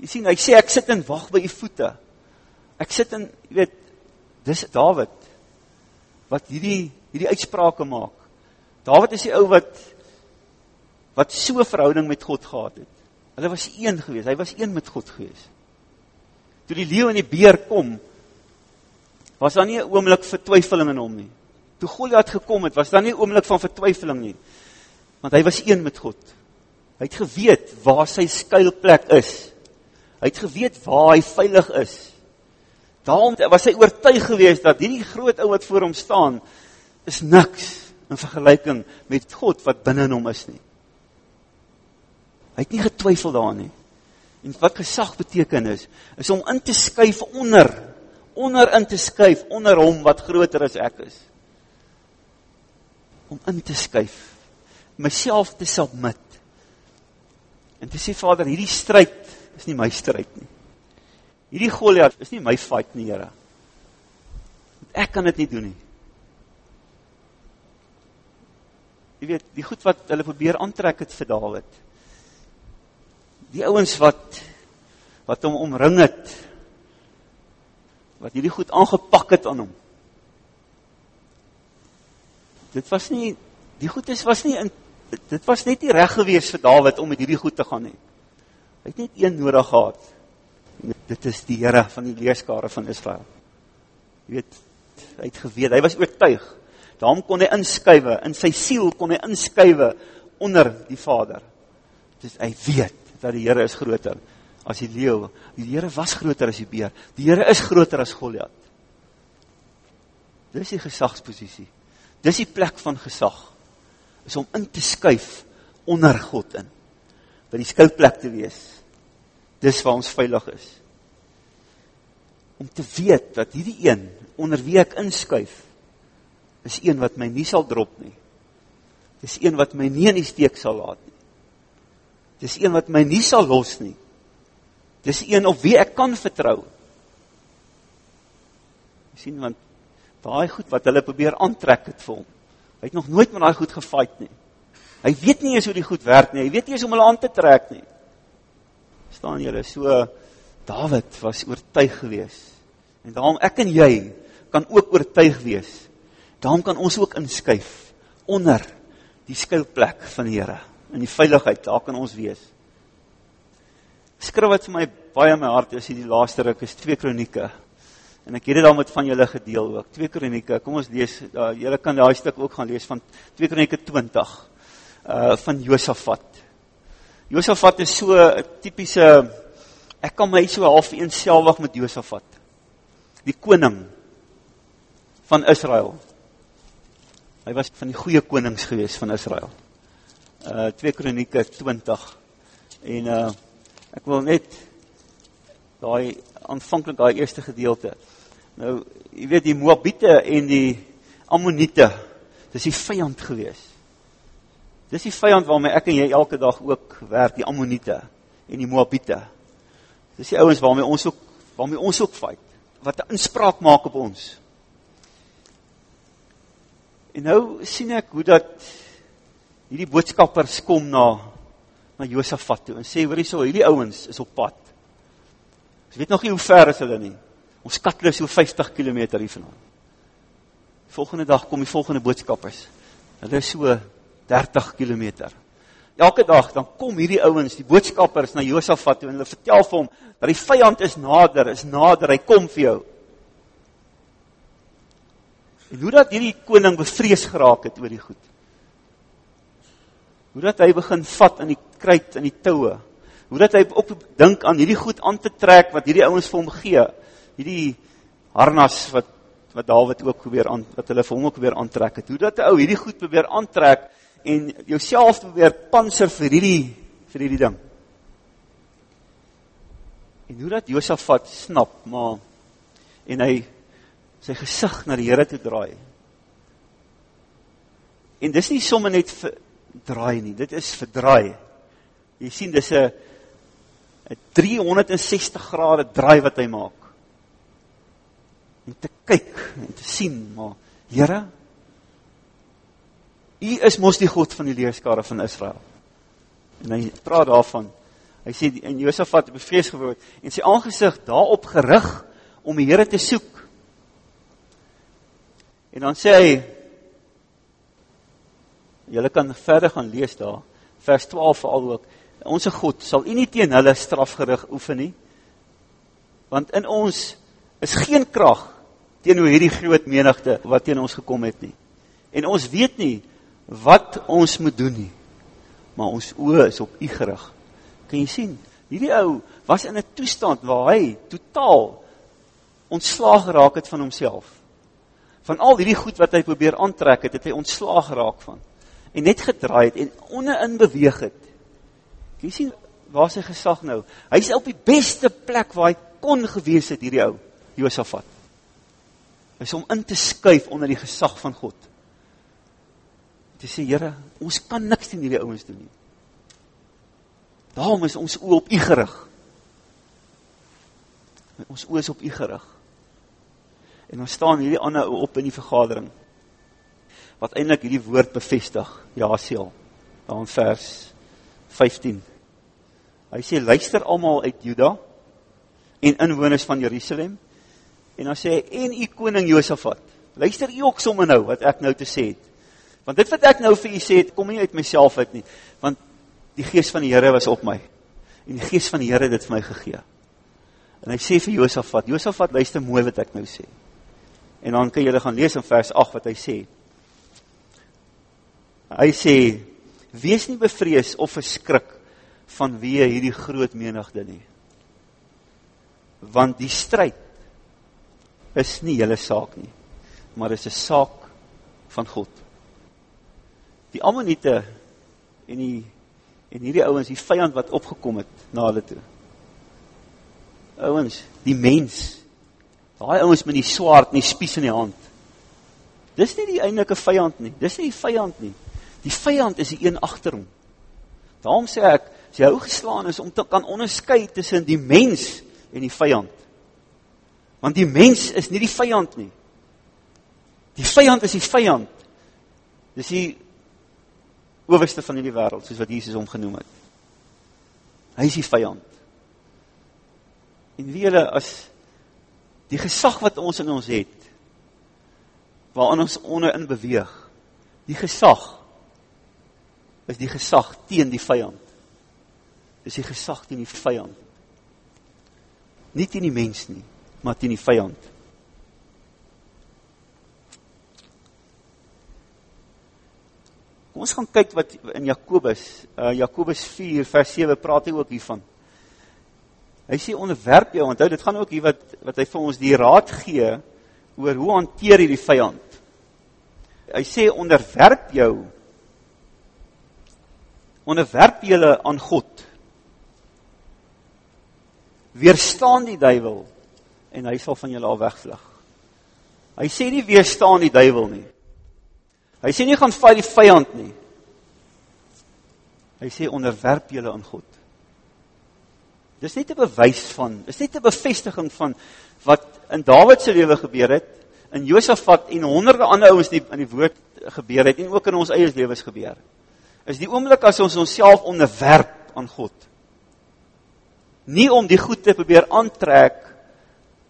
jy sien, hy sê, ek sit in wacht by die voete, ek sit in, jy weet, dis David, wat hierdie, hierdie uitsprake maak, David is die ou wat, wat so verhouding met God gehad het, hulle was een gewees, hy was een met God gewees, toe die leeuw en die beer kom, was daar nie een oomlik vertwyfeling in hom nie, toe Goliath gekom het, was daar nie een oomlik van vertwyfeling nie, want hy was een met God, hy het geweet waar sy skuilplek is, hy het geweet waar hy veilig is, daarom was hy oortuig gewees, dat die groot ou wat voor hom staan, is niks, in vergelijking met God, wat binnen hom is nie, hy het nie getwyfel daar nie, en wat gesag beteken is, is om in te skuif onder, onder in te skuif, onder hom wat groter as ek is, om in te skuif, myself te submit, en te sê, vader, hierdie strijd is nie my strijd nie, hierdie Goliath is nie my fight nie, heren, ek kan dit nie doen nie, jy weet, die goed wat hulle probeer aantrek het vir David, die ouwens wat, wat hom omring het, wat hierdie goed aangepak het aan hom, dit was nie, die goed is, was nie, in, dit was net nie recht gewees vir David om met hierdie goed te gaan heen. Hy het net een nodig gehad. Dit is die Heere van die leeskare van Israel. Jy weet, hy het geweet, hy was oortuig. Daarom kon hy inskuive, in sy siel kon hy inskuive onder die vader. Dus hy weet, dat die Heere is groter as die leeuw. Die Heere was groter as die beer. Die Heere is groter as Goliath. Dit is die gesagspositie. Dis die plek van gesag, is om in te skuif onder God in, by die skuilplek te wees. Dis waar ons veilig is. Om te weet dat hierdie een, onder wie ek inskuif, is een wat my nie sal drop nie. Dis een wat my nie in die steek sal laat nie. Dis een wat my nie sal los nie. Dis een op wie ek kan vertrou. Jy sien, want daai goed wat hulle probeer aantrek het vir hom. Hy het nog nooit met daai goed gefight nie. Hy weet nie eens hoe die goed werk nie. Hy weet nie eens hoe om hulle aan te trek nie. Staan julle so Dawid was oortuig gewees. En daarom ek en jy kan ook oortuig wees. Daarom kan ons ook inskuif onder die skuilplek van die Here in die veiligheid. Daar kan ons wees. Skrif wat vir my baie in my hart is, die laaste ruk is 2 Kronieke En ek het dit dan met van julle gedeel ook. 2 Kronieke. Kom ons lees. Uh, julle kan daai stuk ook gaan lees van 2 Kronieke 20 uh van Josafat. Josafat is so 'n tipiese ek kan my so half eenselwig met Josafat. Die koning van Israel. Hy was van die goeie konings gewees van Israel. Uh 2 Kronieke 20. En uh ek wil net daai aanvanklik daai eerste gedeelte Nou, jy weet die Moabite en die Ammoniete, dis die vyand gewees. Dis die vyand waarmee ek en jy elke dag ook werk, die Ammoniete en die Moabite. Dis die ouens waarmee ons ook waarmee ons ook fight, wat 'n inspraak maak op ons. En nou sien ek hoe dat hierdie boodskappers kom na na Josafat toe en sê hoor hierso, hierdie ouens is op pad. Jy weet nog nie hoe ver is hulle nie. Ons kat hulle so 50 km hiervandaan. Volgende dag kom die volgende boodskappers. Hulle is so 30 km. Elke dag dan kom hierdie ouens, die boodskappers na Josafat toe en hulle vertel vir hom dat die vyand is nader, is nader, hy kom vir jou. En hoe dat hierdie koning bevrees geraak het oor die goed. Hoe dat hy begin vat in die kruit in die toue. Hoe dat hy op dink aan hierdie goed aan te trek wat hierdie ouens vir hom gee hierdie harnas wat wat Dawid ook probeer aan wat hulle vir hom ook probeer aantrek het. Hoe dat 'n ou hierdie goed probeer aantrek en jouself probeer panser vir hierdie vir hierdie ding. En hoe dat Josafat snap, maar en hy sy gesig na die Here toe draai. En dis nie sommer net vir draai nie, dit is verdraai. Jy sien dis 'n 'n 360 grade draai wat hy maak en te kyk en te sien, maar Here, U is mos die God van die leerskare van Israel. En hy praat daarvan. Hy sê en Josafat het bevrees geword en sy aangesig daarop gerig om die Here te soek. En dan sê hy Julle kan verder gaan lees daar, vers 12 veral ook. Onse God sal U nie teen hulle strafgerig oefen nie. Want in ons is geen krag teenoor hierdie groot menigte wat teen ons gekom het nie. En ons weet nie wat ons moet doen nie. Maar ons oë is op U gerig. Kan jy sien? Hierdie ou was in 'n toestand waar hy totaal ontslaag geraak het van homself. Van al hierdie goed wat hy probeer aantrek het, het hy ontslaag geraak van. En net gedraai het en onderin beweeg het. Kan jy sien waar sy gesag nou? Hy's op die beste plek waar hy kon gewees het hierdie ou, Josafat is om in te skuif onder die gesag van God. Te sê, Here, ons kan niks teen hierdie ouens doen nie. Daarom is ons oë op U gerig. Ons oë is op U gerig. En dan staan hierdie ander op in die vergadering wat eintlik hierdie woord bevestig. Ja, seel. Daar in vers 15. Hy sê luister almal uit Juda en inwoners van Jerusalem En dan sê hy, en u koning Josafat, luister u ook sommer nou, wat ek nou te sê het. Want dit wat ek nou vir u sê het, kom nie uit myself uit nie, want die geest van die Heere was op my. En die geest van die Heere het vir my gegee. En hy sê vir Josafat, Josafat, luister mooi wat ek nou sê. En dan kan julle gaan lees in vers 8 wat hy sê. Hy sê, wees nie bevrees of verskrik van wie hierdie groot menigde nie. Want die strijd is nie julle saak nie, maar is 'n saak van God. Die Ammoniete en die en hierdie ouens, die vyand wat opgekom het na hulle toe. Ouens, die mens. Daai ouens met die swaard en die spies in die hand. Dis nie die eintlike vyand nie. Dis nie die vyand nie. Die vyand is die een agter hom. Daarom sê ek, as jy hou geslaan is om te kan onderskei tussen die mens en die vyand. Want die mens is nie die vyand nie. Die vyand is die vyand. Dis die owerste van hierdie wêreld, soos wat Jesus hom genoem het. Hy is die vyand. En wie hulle as die gesag wat ons in ons het, waarin ons onderin beweeg, die gesag is die gesag teen die vyand. Dis die gesag teen die vyand. Nie teen die mens nie maar teen die vyand. Kom ons gaan kyk wat in Jakobus, uh, Jakobus 4 vers 7 praat hy ook hiervan. Hy sê onderwerp jou, onthou dit gaan ook hier wat wat hy vir ons die raad gee oor hoe hanteer jy die vyand. Hy sê onderwerp jou. Onderwerp julle aan God. Weerstaan die duiwel en hy sal van julle al wegvlug. Hy sê nie weerstaan die duiwel nie. Hy sê nie gaan fight die vyand nie. Hy sê onderwerp julle aan God. Dis net 'n bewys van, dis net 'n bevestiging van wat in Dawid se lewe gebeur het, in Josafat en honderde ander ouens die in die woord gebeur het en ook in ons eie lewens gebeur. Is die oomblik as ons onsself onderwerp aan God. Nie om die goed te probeer aantrek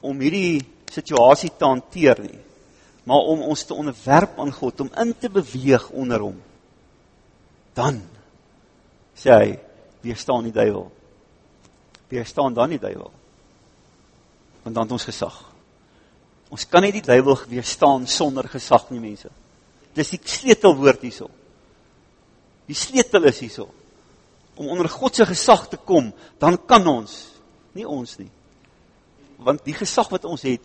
om hierdie situasie te hanteer nie, maar om ons te onderwerp aan God, om in te beweeg onder hom. Dan sê hy, weerstaan die duiwel weerstaan dan die duiwel. Want dan het ons gesag. Ons kan nie die duiwel weerstaan sonder gesag nie, mense. Dis die sleutelwoord hierso. Die sleutel is hierso. Om onder God se gesag te kom, dan kan ons, nie ons nie. Want die gesag wat ons het,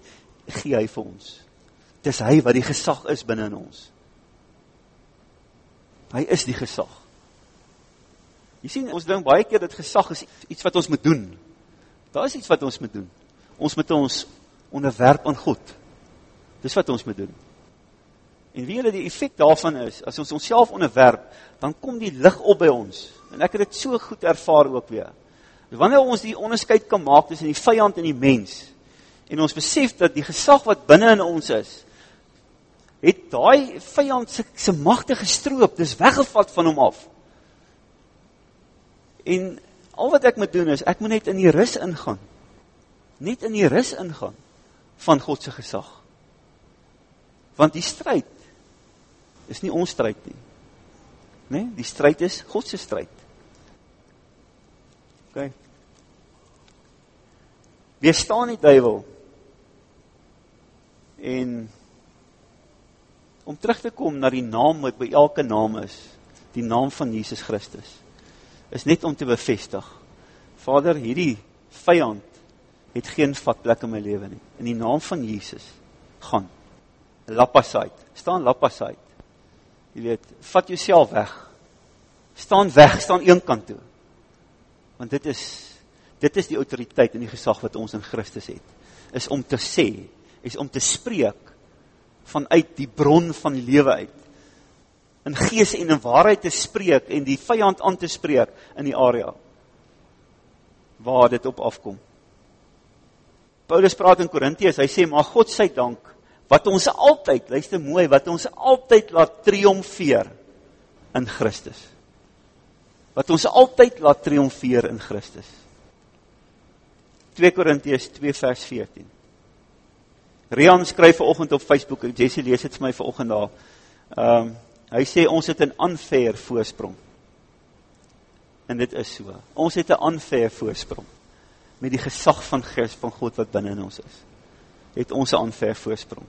gee hy vir ons. Dis hy wat die gesag is binne in ons. Hy is die gesag. Jy sien, ons dink baie keer dat gesag is iets wat ons moet doen. Daar is iets wat ons moet doen. Ons moet ons onderwerp aan God. Dis wat ons moet doen. En wie hulle die effek daarvan is, as ons onsself onderwerp, dan kom die lig op by ons. En ek het dit so goed ervaar ook weer. Wanneer ons die onderskeid kan maak tussen die vyand en die mens, en ons besef dat die gesag wat binne in ons is, het daai vyand se se magte gestroop, dis weggevat van hom af. En al wat ek moet doen is, ek moet net in die rus ingaan. Net in die rus ingaan van God se gesag. Want die stryd is nie ons stryd nie. Nee, die stryd is God se stryd. OK. Weerstaan die duiwel. En om terug te kom na die naam wat by elke naam is, die naam van Jesus Christus is net om te bevestig. Vader, hierdie vyand het geen vatplek in my lewe nie. In die naam van Jesus gaan. Lapasait. Staan lapasait. Jy weet, vat jouself weg. Staan weg, staan eenkant toe. Want dit is dit is die autoriteit en die gesag wat ons in Christus het. Is om te sê, is om te spreek vanuit die bron van die lewe uit in gees en in waarheid te spreek en die vyand aan te spreek in die area waar dit op afkom. Paulus praat in Korintiërs, hy sê maar God se dank wat ons altyd, luister mooi, wat ons altyd laat triomfeer in Christus. Wat ons altyd laat triomfeer in Christus. 2 Korintiërs 2 vers 14. Rian skryf vanoggend op Facebook, Jessie lees dit vir my vanoggend daar. Ehm um, Hy sê ons het 'n unfair voorsprong. En dit is so. Ons het 'n unfair voorsprong met die gesag van Gees van God wat binne in ons is. Het ons 'n unfair voorsprong.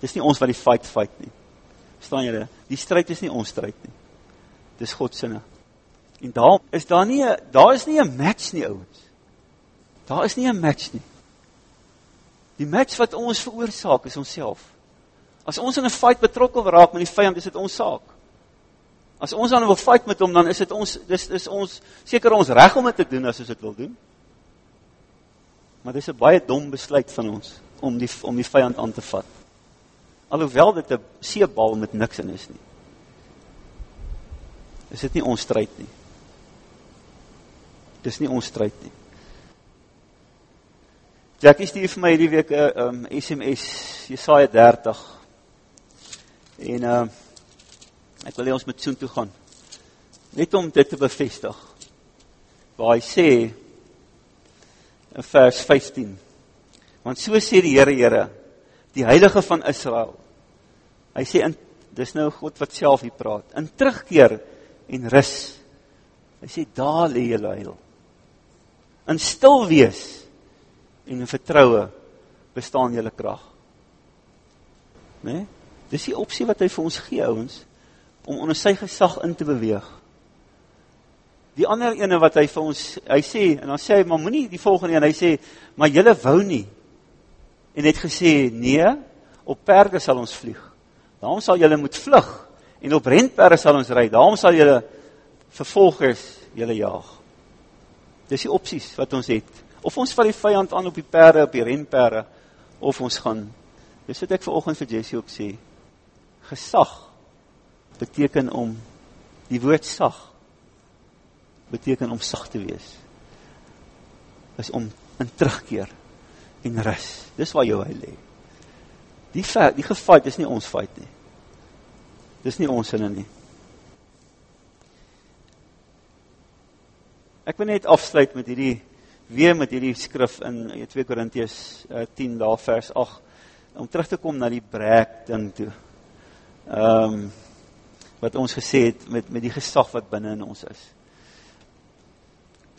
Dis nie ons wat die fight fight nie. Verstaan julle? Die stryd is nie ons stryd nie. Dis God se. En daar is daar nie daar is nie 'n match nie ouens. Daar is nie 'n match nie. Die match wat ons veroorsaak is onsself. As ons in 'n fight betrokke raak met die vyand, is dit ons saak. As ons dan wil fight met hom, dan is dit ons dis dis ons seker ons reg om dit te doen as ons dit wil doen. Maar dis 'n baie dom besluit van ons om die om die vyand aan te vat. Alhoewel dit 'n seebal met niks in is nie. Is dit nie ons stryd nie. Dis nie ons stryd nie. Jackie stuur vir my hierdie week 'n um, SMS Jesaja 30 En uh ek wil hê ons moet soontoe gaan. Net om dit te bevestig. Waar hy sê in vers 15. Want so sê die Here Here, die heilige van Israel. Hy sê in dis nou God wat self hier praat. In terugkeer en rus. Hy sê daar lê julle heil. In stil wees en in vertroue bestaan julle krag. Né? Nee? Dis die opsie wat hy vir ons gee, ouens. om onder sy gesag in te beweeg. Die ander ene wat hy vir ons hy sê en dan sê hy maar moenie die volgende een hy sê maar julle wou nie en het gesê nee op perde sal ons vlieg. Daarom sal julle moet vlug en op renperde sal ons ry. Daarom sal julle vervolgers julle jaag. Dis die opsies wat ons het. Of ons val die vyand aan op die perde, op die renperde of ons gaan. Dis wat ek vanoggend vir Jessie ook sê. Gesag beteken om die woord sag beteken om sag te wees. Is om in terugkeer en rus. Dis waar jou hy lê. Die die gefight is nie ons fight nie. Dis nie ons sinne nie. Ek wil net afsluit met hierdie weer met hierdie skrif in 2 Korintiërs 10 daar vers 8 om terug te kom na die breek ding toe. Ehm um, wat ons gesê het met met die gesag wat binne in ons is.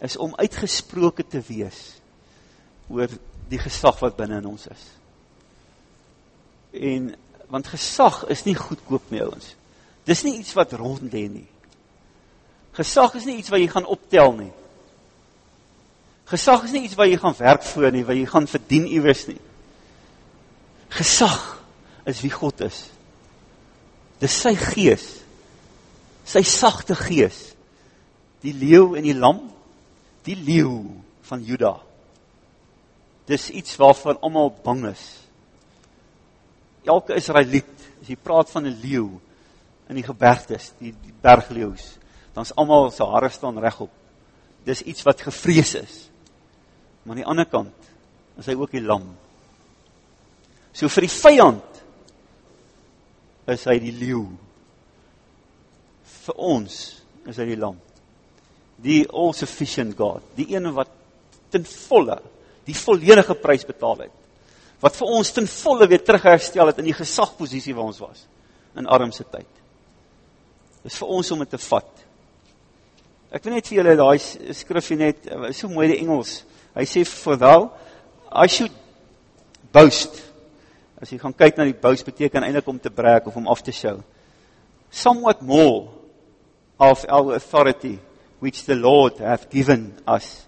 Is om uitgesproke te wees oor die gesag wat binne in ons is. En want gesag is nie goedkoop nie ouens. Dis nie iets wat rond lê nie. Gesag is nie iets wat jy gaan optel nie. Gesag is nie iets wat jy gaan werk vir nie, wat jy gaan verdien iewers nie. Gesag is wie God is. Dis sy gees. Sy sagte gees. Die leeu en die lam, die leeu van Juda. Dis iets waarvan almal bang is. Elke Israeliet, as jy praat van 'n leeu in die gebergtes, die, die bergleeu's, dan's almal se hare staan regop. Dis iets wat gevrees is. Maar aan die ander kant is hy ook die lam. So vir die vyand is hy die leeu. Vir ons is hy die lam. Die all sufficient God, die een wat ten volle die volledige prys betaal het. Wat vir ons ten volle weer terugherstel het in die gesagposisie waar ons was in armse tyd. Dis vir ons om dit te vat. Ek wil net vir julle daai skrifgie net so mooi die Engels. Hy sê for thou I should boast. As jy gaan kyk na die boast beteken eintlik om te brag of om af te show. Somewhat more of our authority which the Lord hath given us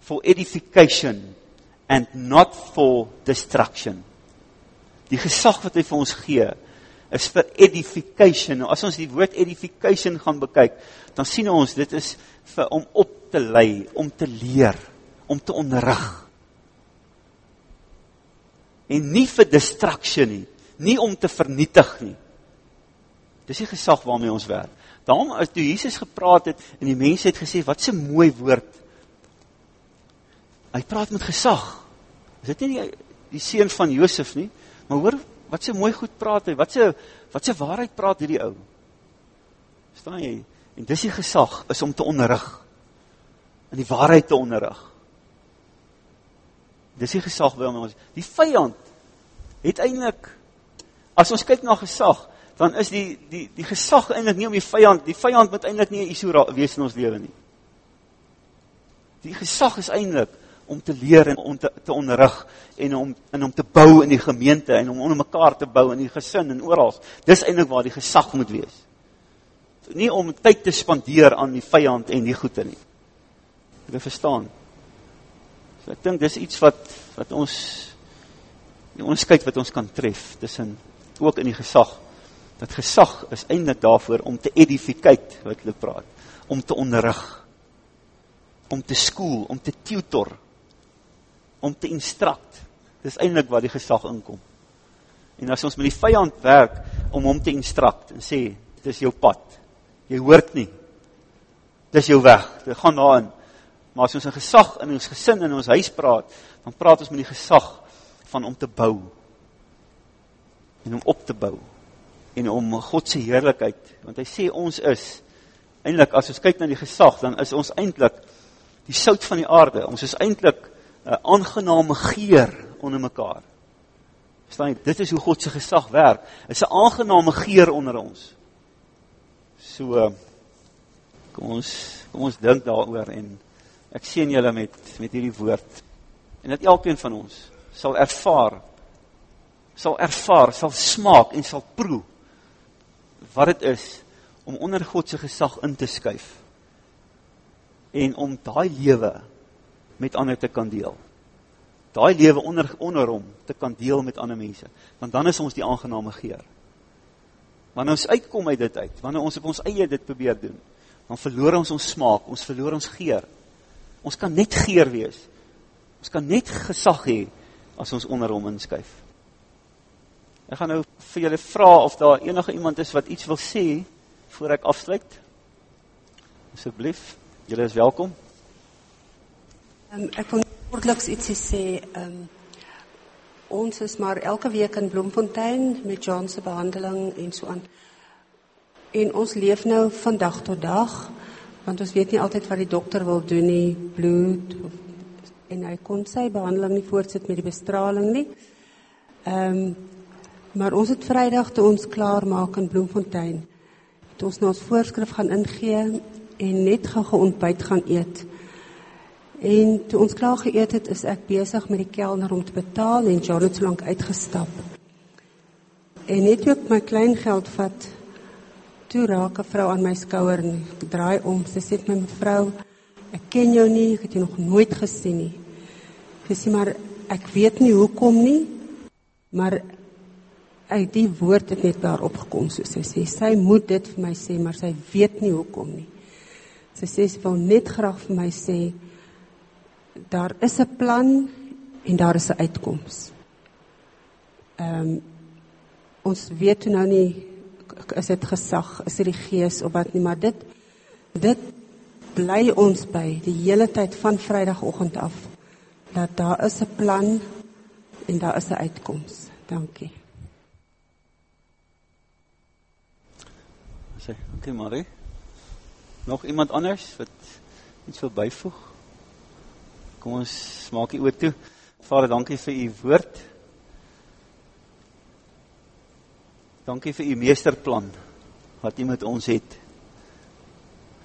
for edification and not for destruction. Die gesag wat hy vir ons gee is vir edification. Nou as ons die woord edification gaan bekyk, dan sien ons dit is vir om op te lei, om te leer, om te onderrig. En nie vir destruction nie, nie om te vernietig nie. Dis die gesag waarmee ons werk. Daarom as toe Jesus gepraat het en die mense het gesê wat 'n mooi woord. Hy praat met gesag. Is dit nie die, die seun van Josef nie? Maar hoor wat se mooi goed praat hy, wat se wat se waarheid praat hierdie ou. Verstaan jy? En dis die gesag is om te onderrig. In die waarheid te onderrig. Dis die gesag wil ons. Die vyand het eintlik as ons kyk na gesag, dan is die die die gesag eintlik nie om die vyand, die vyand moet eintlik nie 'n isu wees in ons lewe nie. Die gesag is eintlik om te leer en om te, te onderrig en om en om te bou in die gemeente en om onder mekaar te bou in die gesin en oral. Dis eintlik waar die gesag moet wees. Nie om tyd te spandeer aan die vyand en die goeie nie. Jy verstaan. So ek dink dis iets wat wat ons die onderskeid wat ons kan tref tussen ook in die gesag. Dat gesag is eintlik daarvoor om te edificate wat hulle praat, om te onderrig, om te skool, om te tutor, om te instruct. Dis eintlik waar die gesag inkom. En as ons met die vyand werk om hom te instruct en sê dis jou pad. Jy hoort nie. Dis jou weg. Dit gaan daarin. Maar as ons 'n gesag in ons gesin en ons huis praat, dan praat ons met die gesag van om te bou en om op te bou en om God se heerlikheid, want hy sê ons is eintlik as ons kyk na die gesag, dan is ons eintlik die sout van die aarde. Ons is eintlik 'n aangename geur onder mekaar. Verstaan jy? Dit is hoe God se gesag werk. Dit is 'n aangename geur onder ons. So kom ons kom ons dink daaroor en ek sien julle met met hierdie woord. En dat elkeen van ons sal ervaar sal ervaar, sal smaak en sal proe wat dit is om onder God se gesag in te skuif en om daai lewe met ander te kan deel. Daai lewe onder onder hom te kan deel met ander mense, want dan is ons die aangename geur. Wanneer ons uitkom uit dit uit, wanneer ons op ons eie dit probeer doen, dan verloor ons ons smaak, ons verloor ons geur. Ons kan net geur wees. Ons kan net gesag hê as ons onder hom inskuif. Ek gaan nou vir julle vra of daar enige iemand is wat iets wil sê voor ek afsluit. Asseblief, julle is welkom. Um, ek wil kortliks ietsie sê. Um, ons is maar elke week in Bloemfontein met John se behandeling en so aan. En ons leef nou van dag tot dag want ons weet nie altyd wat die dokter wil doen nie, bloed of en hy kon sy behandeling nie voortsit met die bestraling nie. Ehm um, maar ons het Vrydag toe ons klaar maak in Bloemfontein. Het ons nou ons voorskrif gaan ingee en net gou ontbyt gaan eet. En toe ons klaar geëet het, is ek besig met die kelner om te betaal en John het so lank uitgestap. En net toe ek my klein geld vat, toe raak 'n vrou aan my skouer en draai om. Sy sê my mevrou, ek ken jou nie, ek het jou nog nooit gesien nie. Sy sê maar ek weet nie hoekom nie, maar uit die woord het net daar opgekom soos sy sê. Sy moet dit vir my sê, maar sy weet nie hoekom nie. Sy sê sy wil net graag vir my sê daar is 'n plan en daar is 'n uitkoms. Ehm um, ons weet nou nie is dit gesag, is dit die gees of wat nie, maar dit dit bly ons by die hele tyd van Vrydagoggend af dat daar is 'n plan en daar is 'n uitkoms. Dankie. Sê, dankie Marie. Nog iemand anders wat iets wil byvoeg? Kom ons maak die oor toe. Vader, dankie vir u woord. Dankie vir u meesterplan wat u met ons het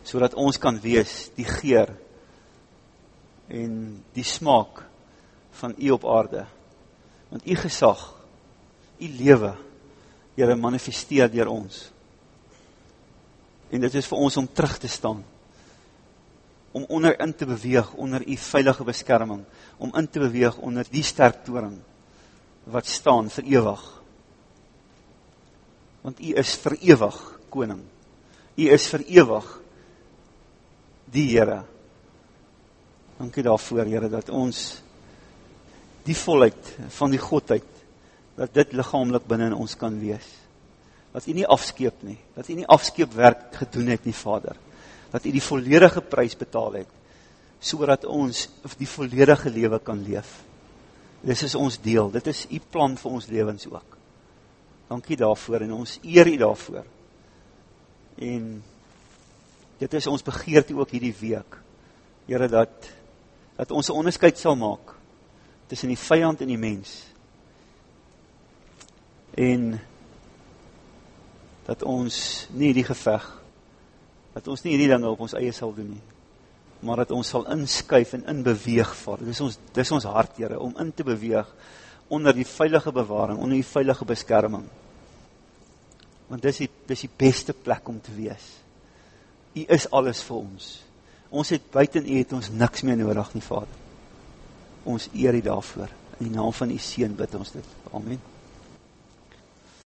sodat ons kan wees die geur en die smaak van u op aarde. Want u gesag, u lewe, Here manifesteer deur ons. En dit is vir ons om terug te staan. Om onder in te beweeg onder u veilige beskerming, om in te beweeg onder die sterk toring wat staan vir ewig. Want u is vir ewig koning. U is vir ewig die Here. Dankie daarvoor, Here, dat ons die volheid van die Godheid, dat dit lichaamlik binnen ons kan wees. Dat u nie afskeep nie, dat u nie afskeepwerk gedoen het nie, Vader. Dat u die volledige prijs betaal het, so dat ons die volledige lewe kan leef. Dit is ons deel, dit is u plan vir ons levens ook. Dankie daarvoor en ons eer u daarvoor. En dit is ons begeerte ook hierdie week. Here dat dat ons 'n onderskeid sal maak tussen die vyand en die mens. En dat ons nie die geveg dat ons nie hierdie dinge op ons eie sal doen nie, maar dat ons sal inskuif en inbeweeg Vader. Dis ons dis ons hart, Here, om in te beweeg onder die veilige bewaring, onder die veilige beskerming. Want dis die dis die beste plek om te wees. U is alles vir ons. Ons het buiten u het ons niks meer nodig nie, Vader. Ons eer u daarvoor. In die naam van u seun bid ons dit. Amen.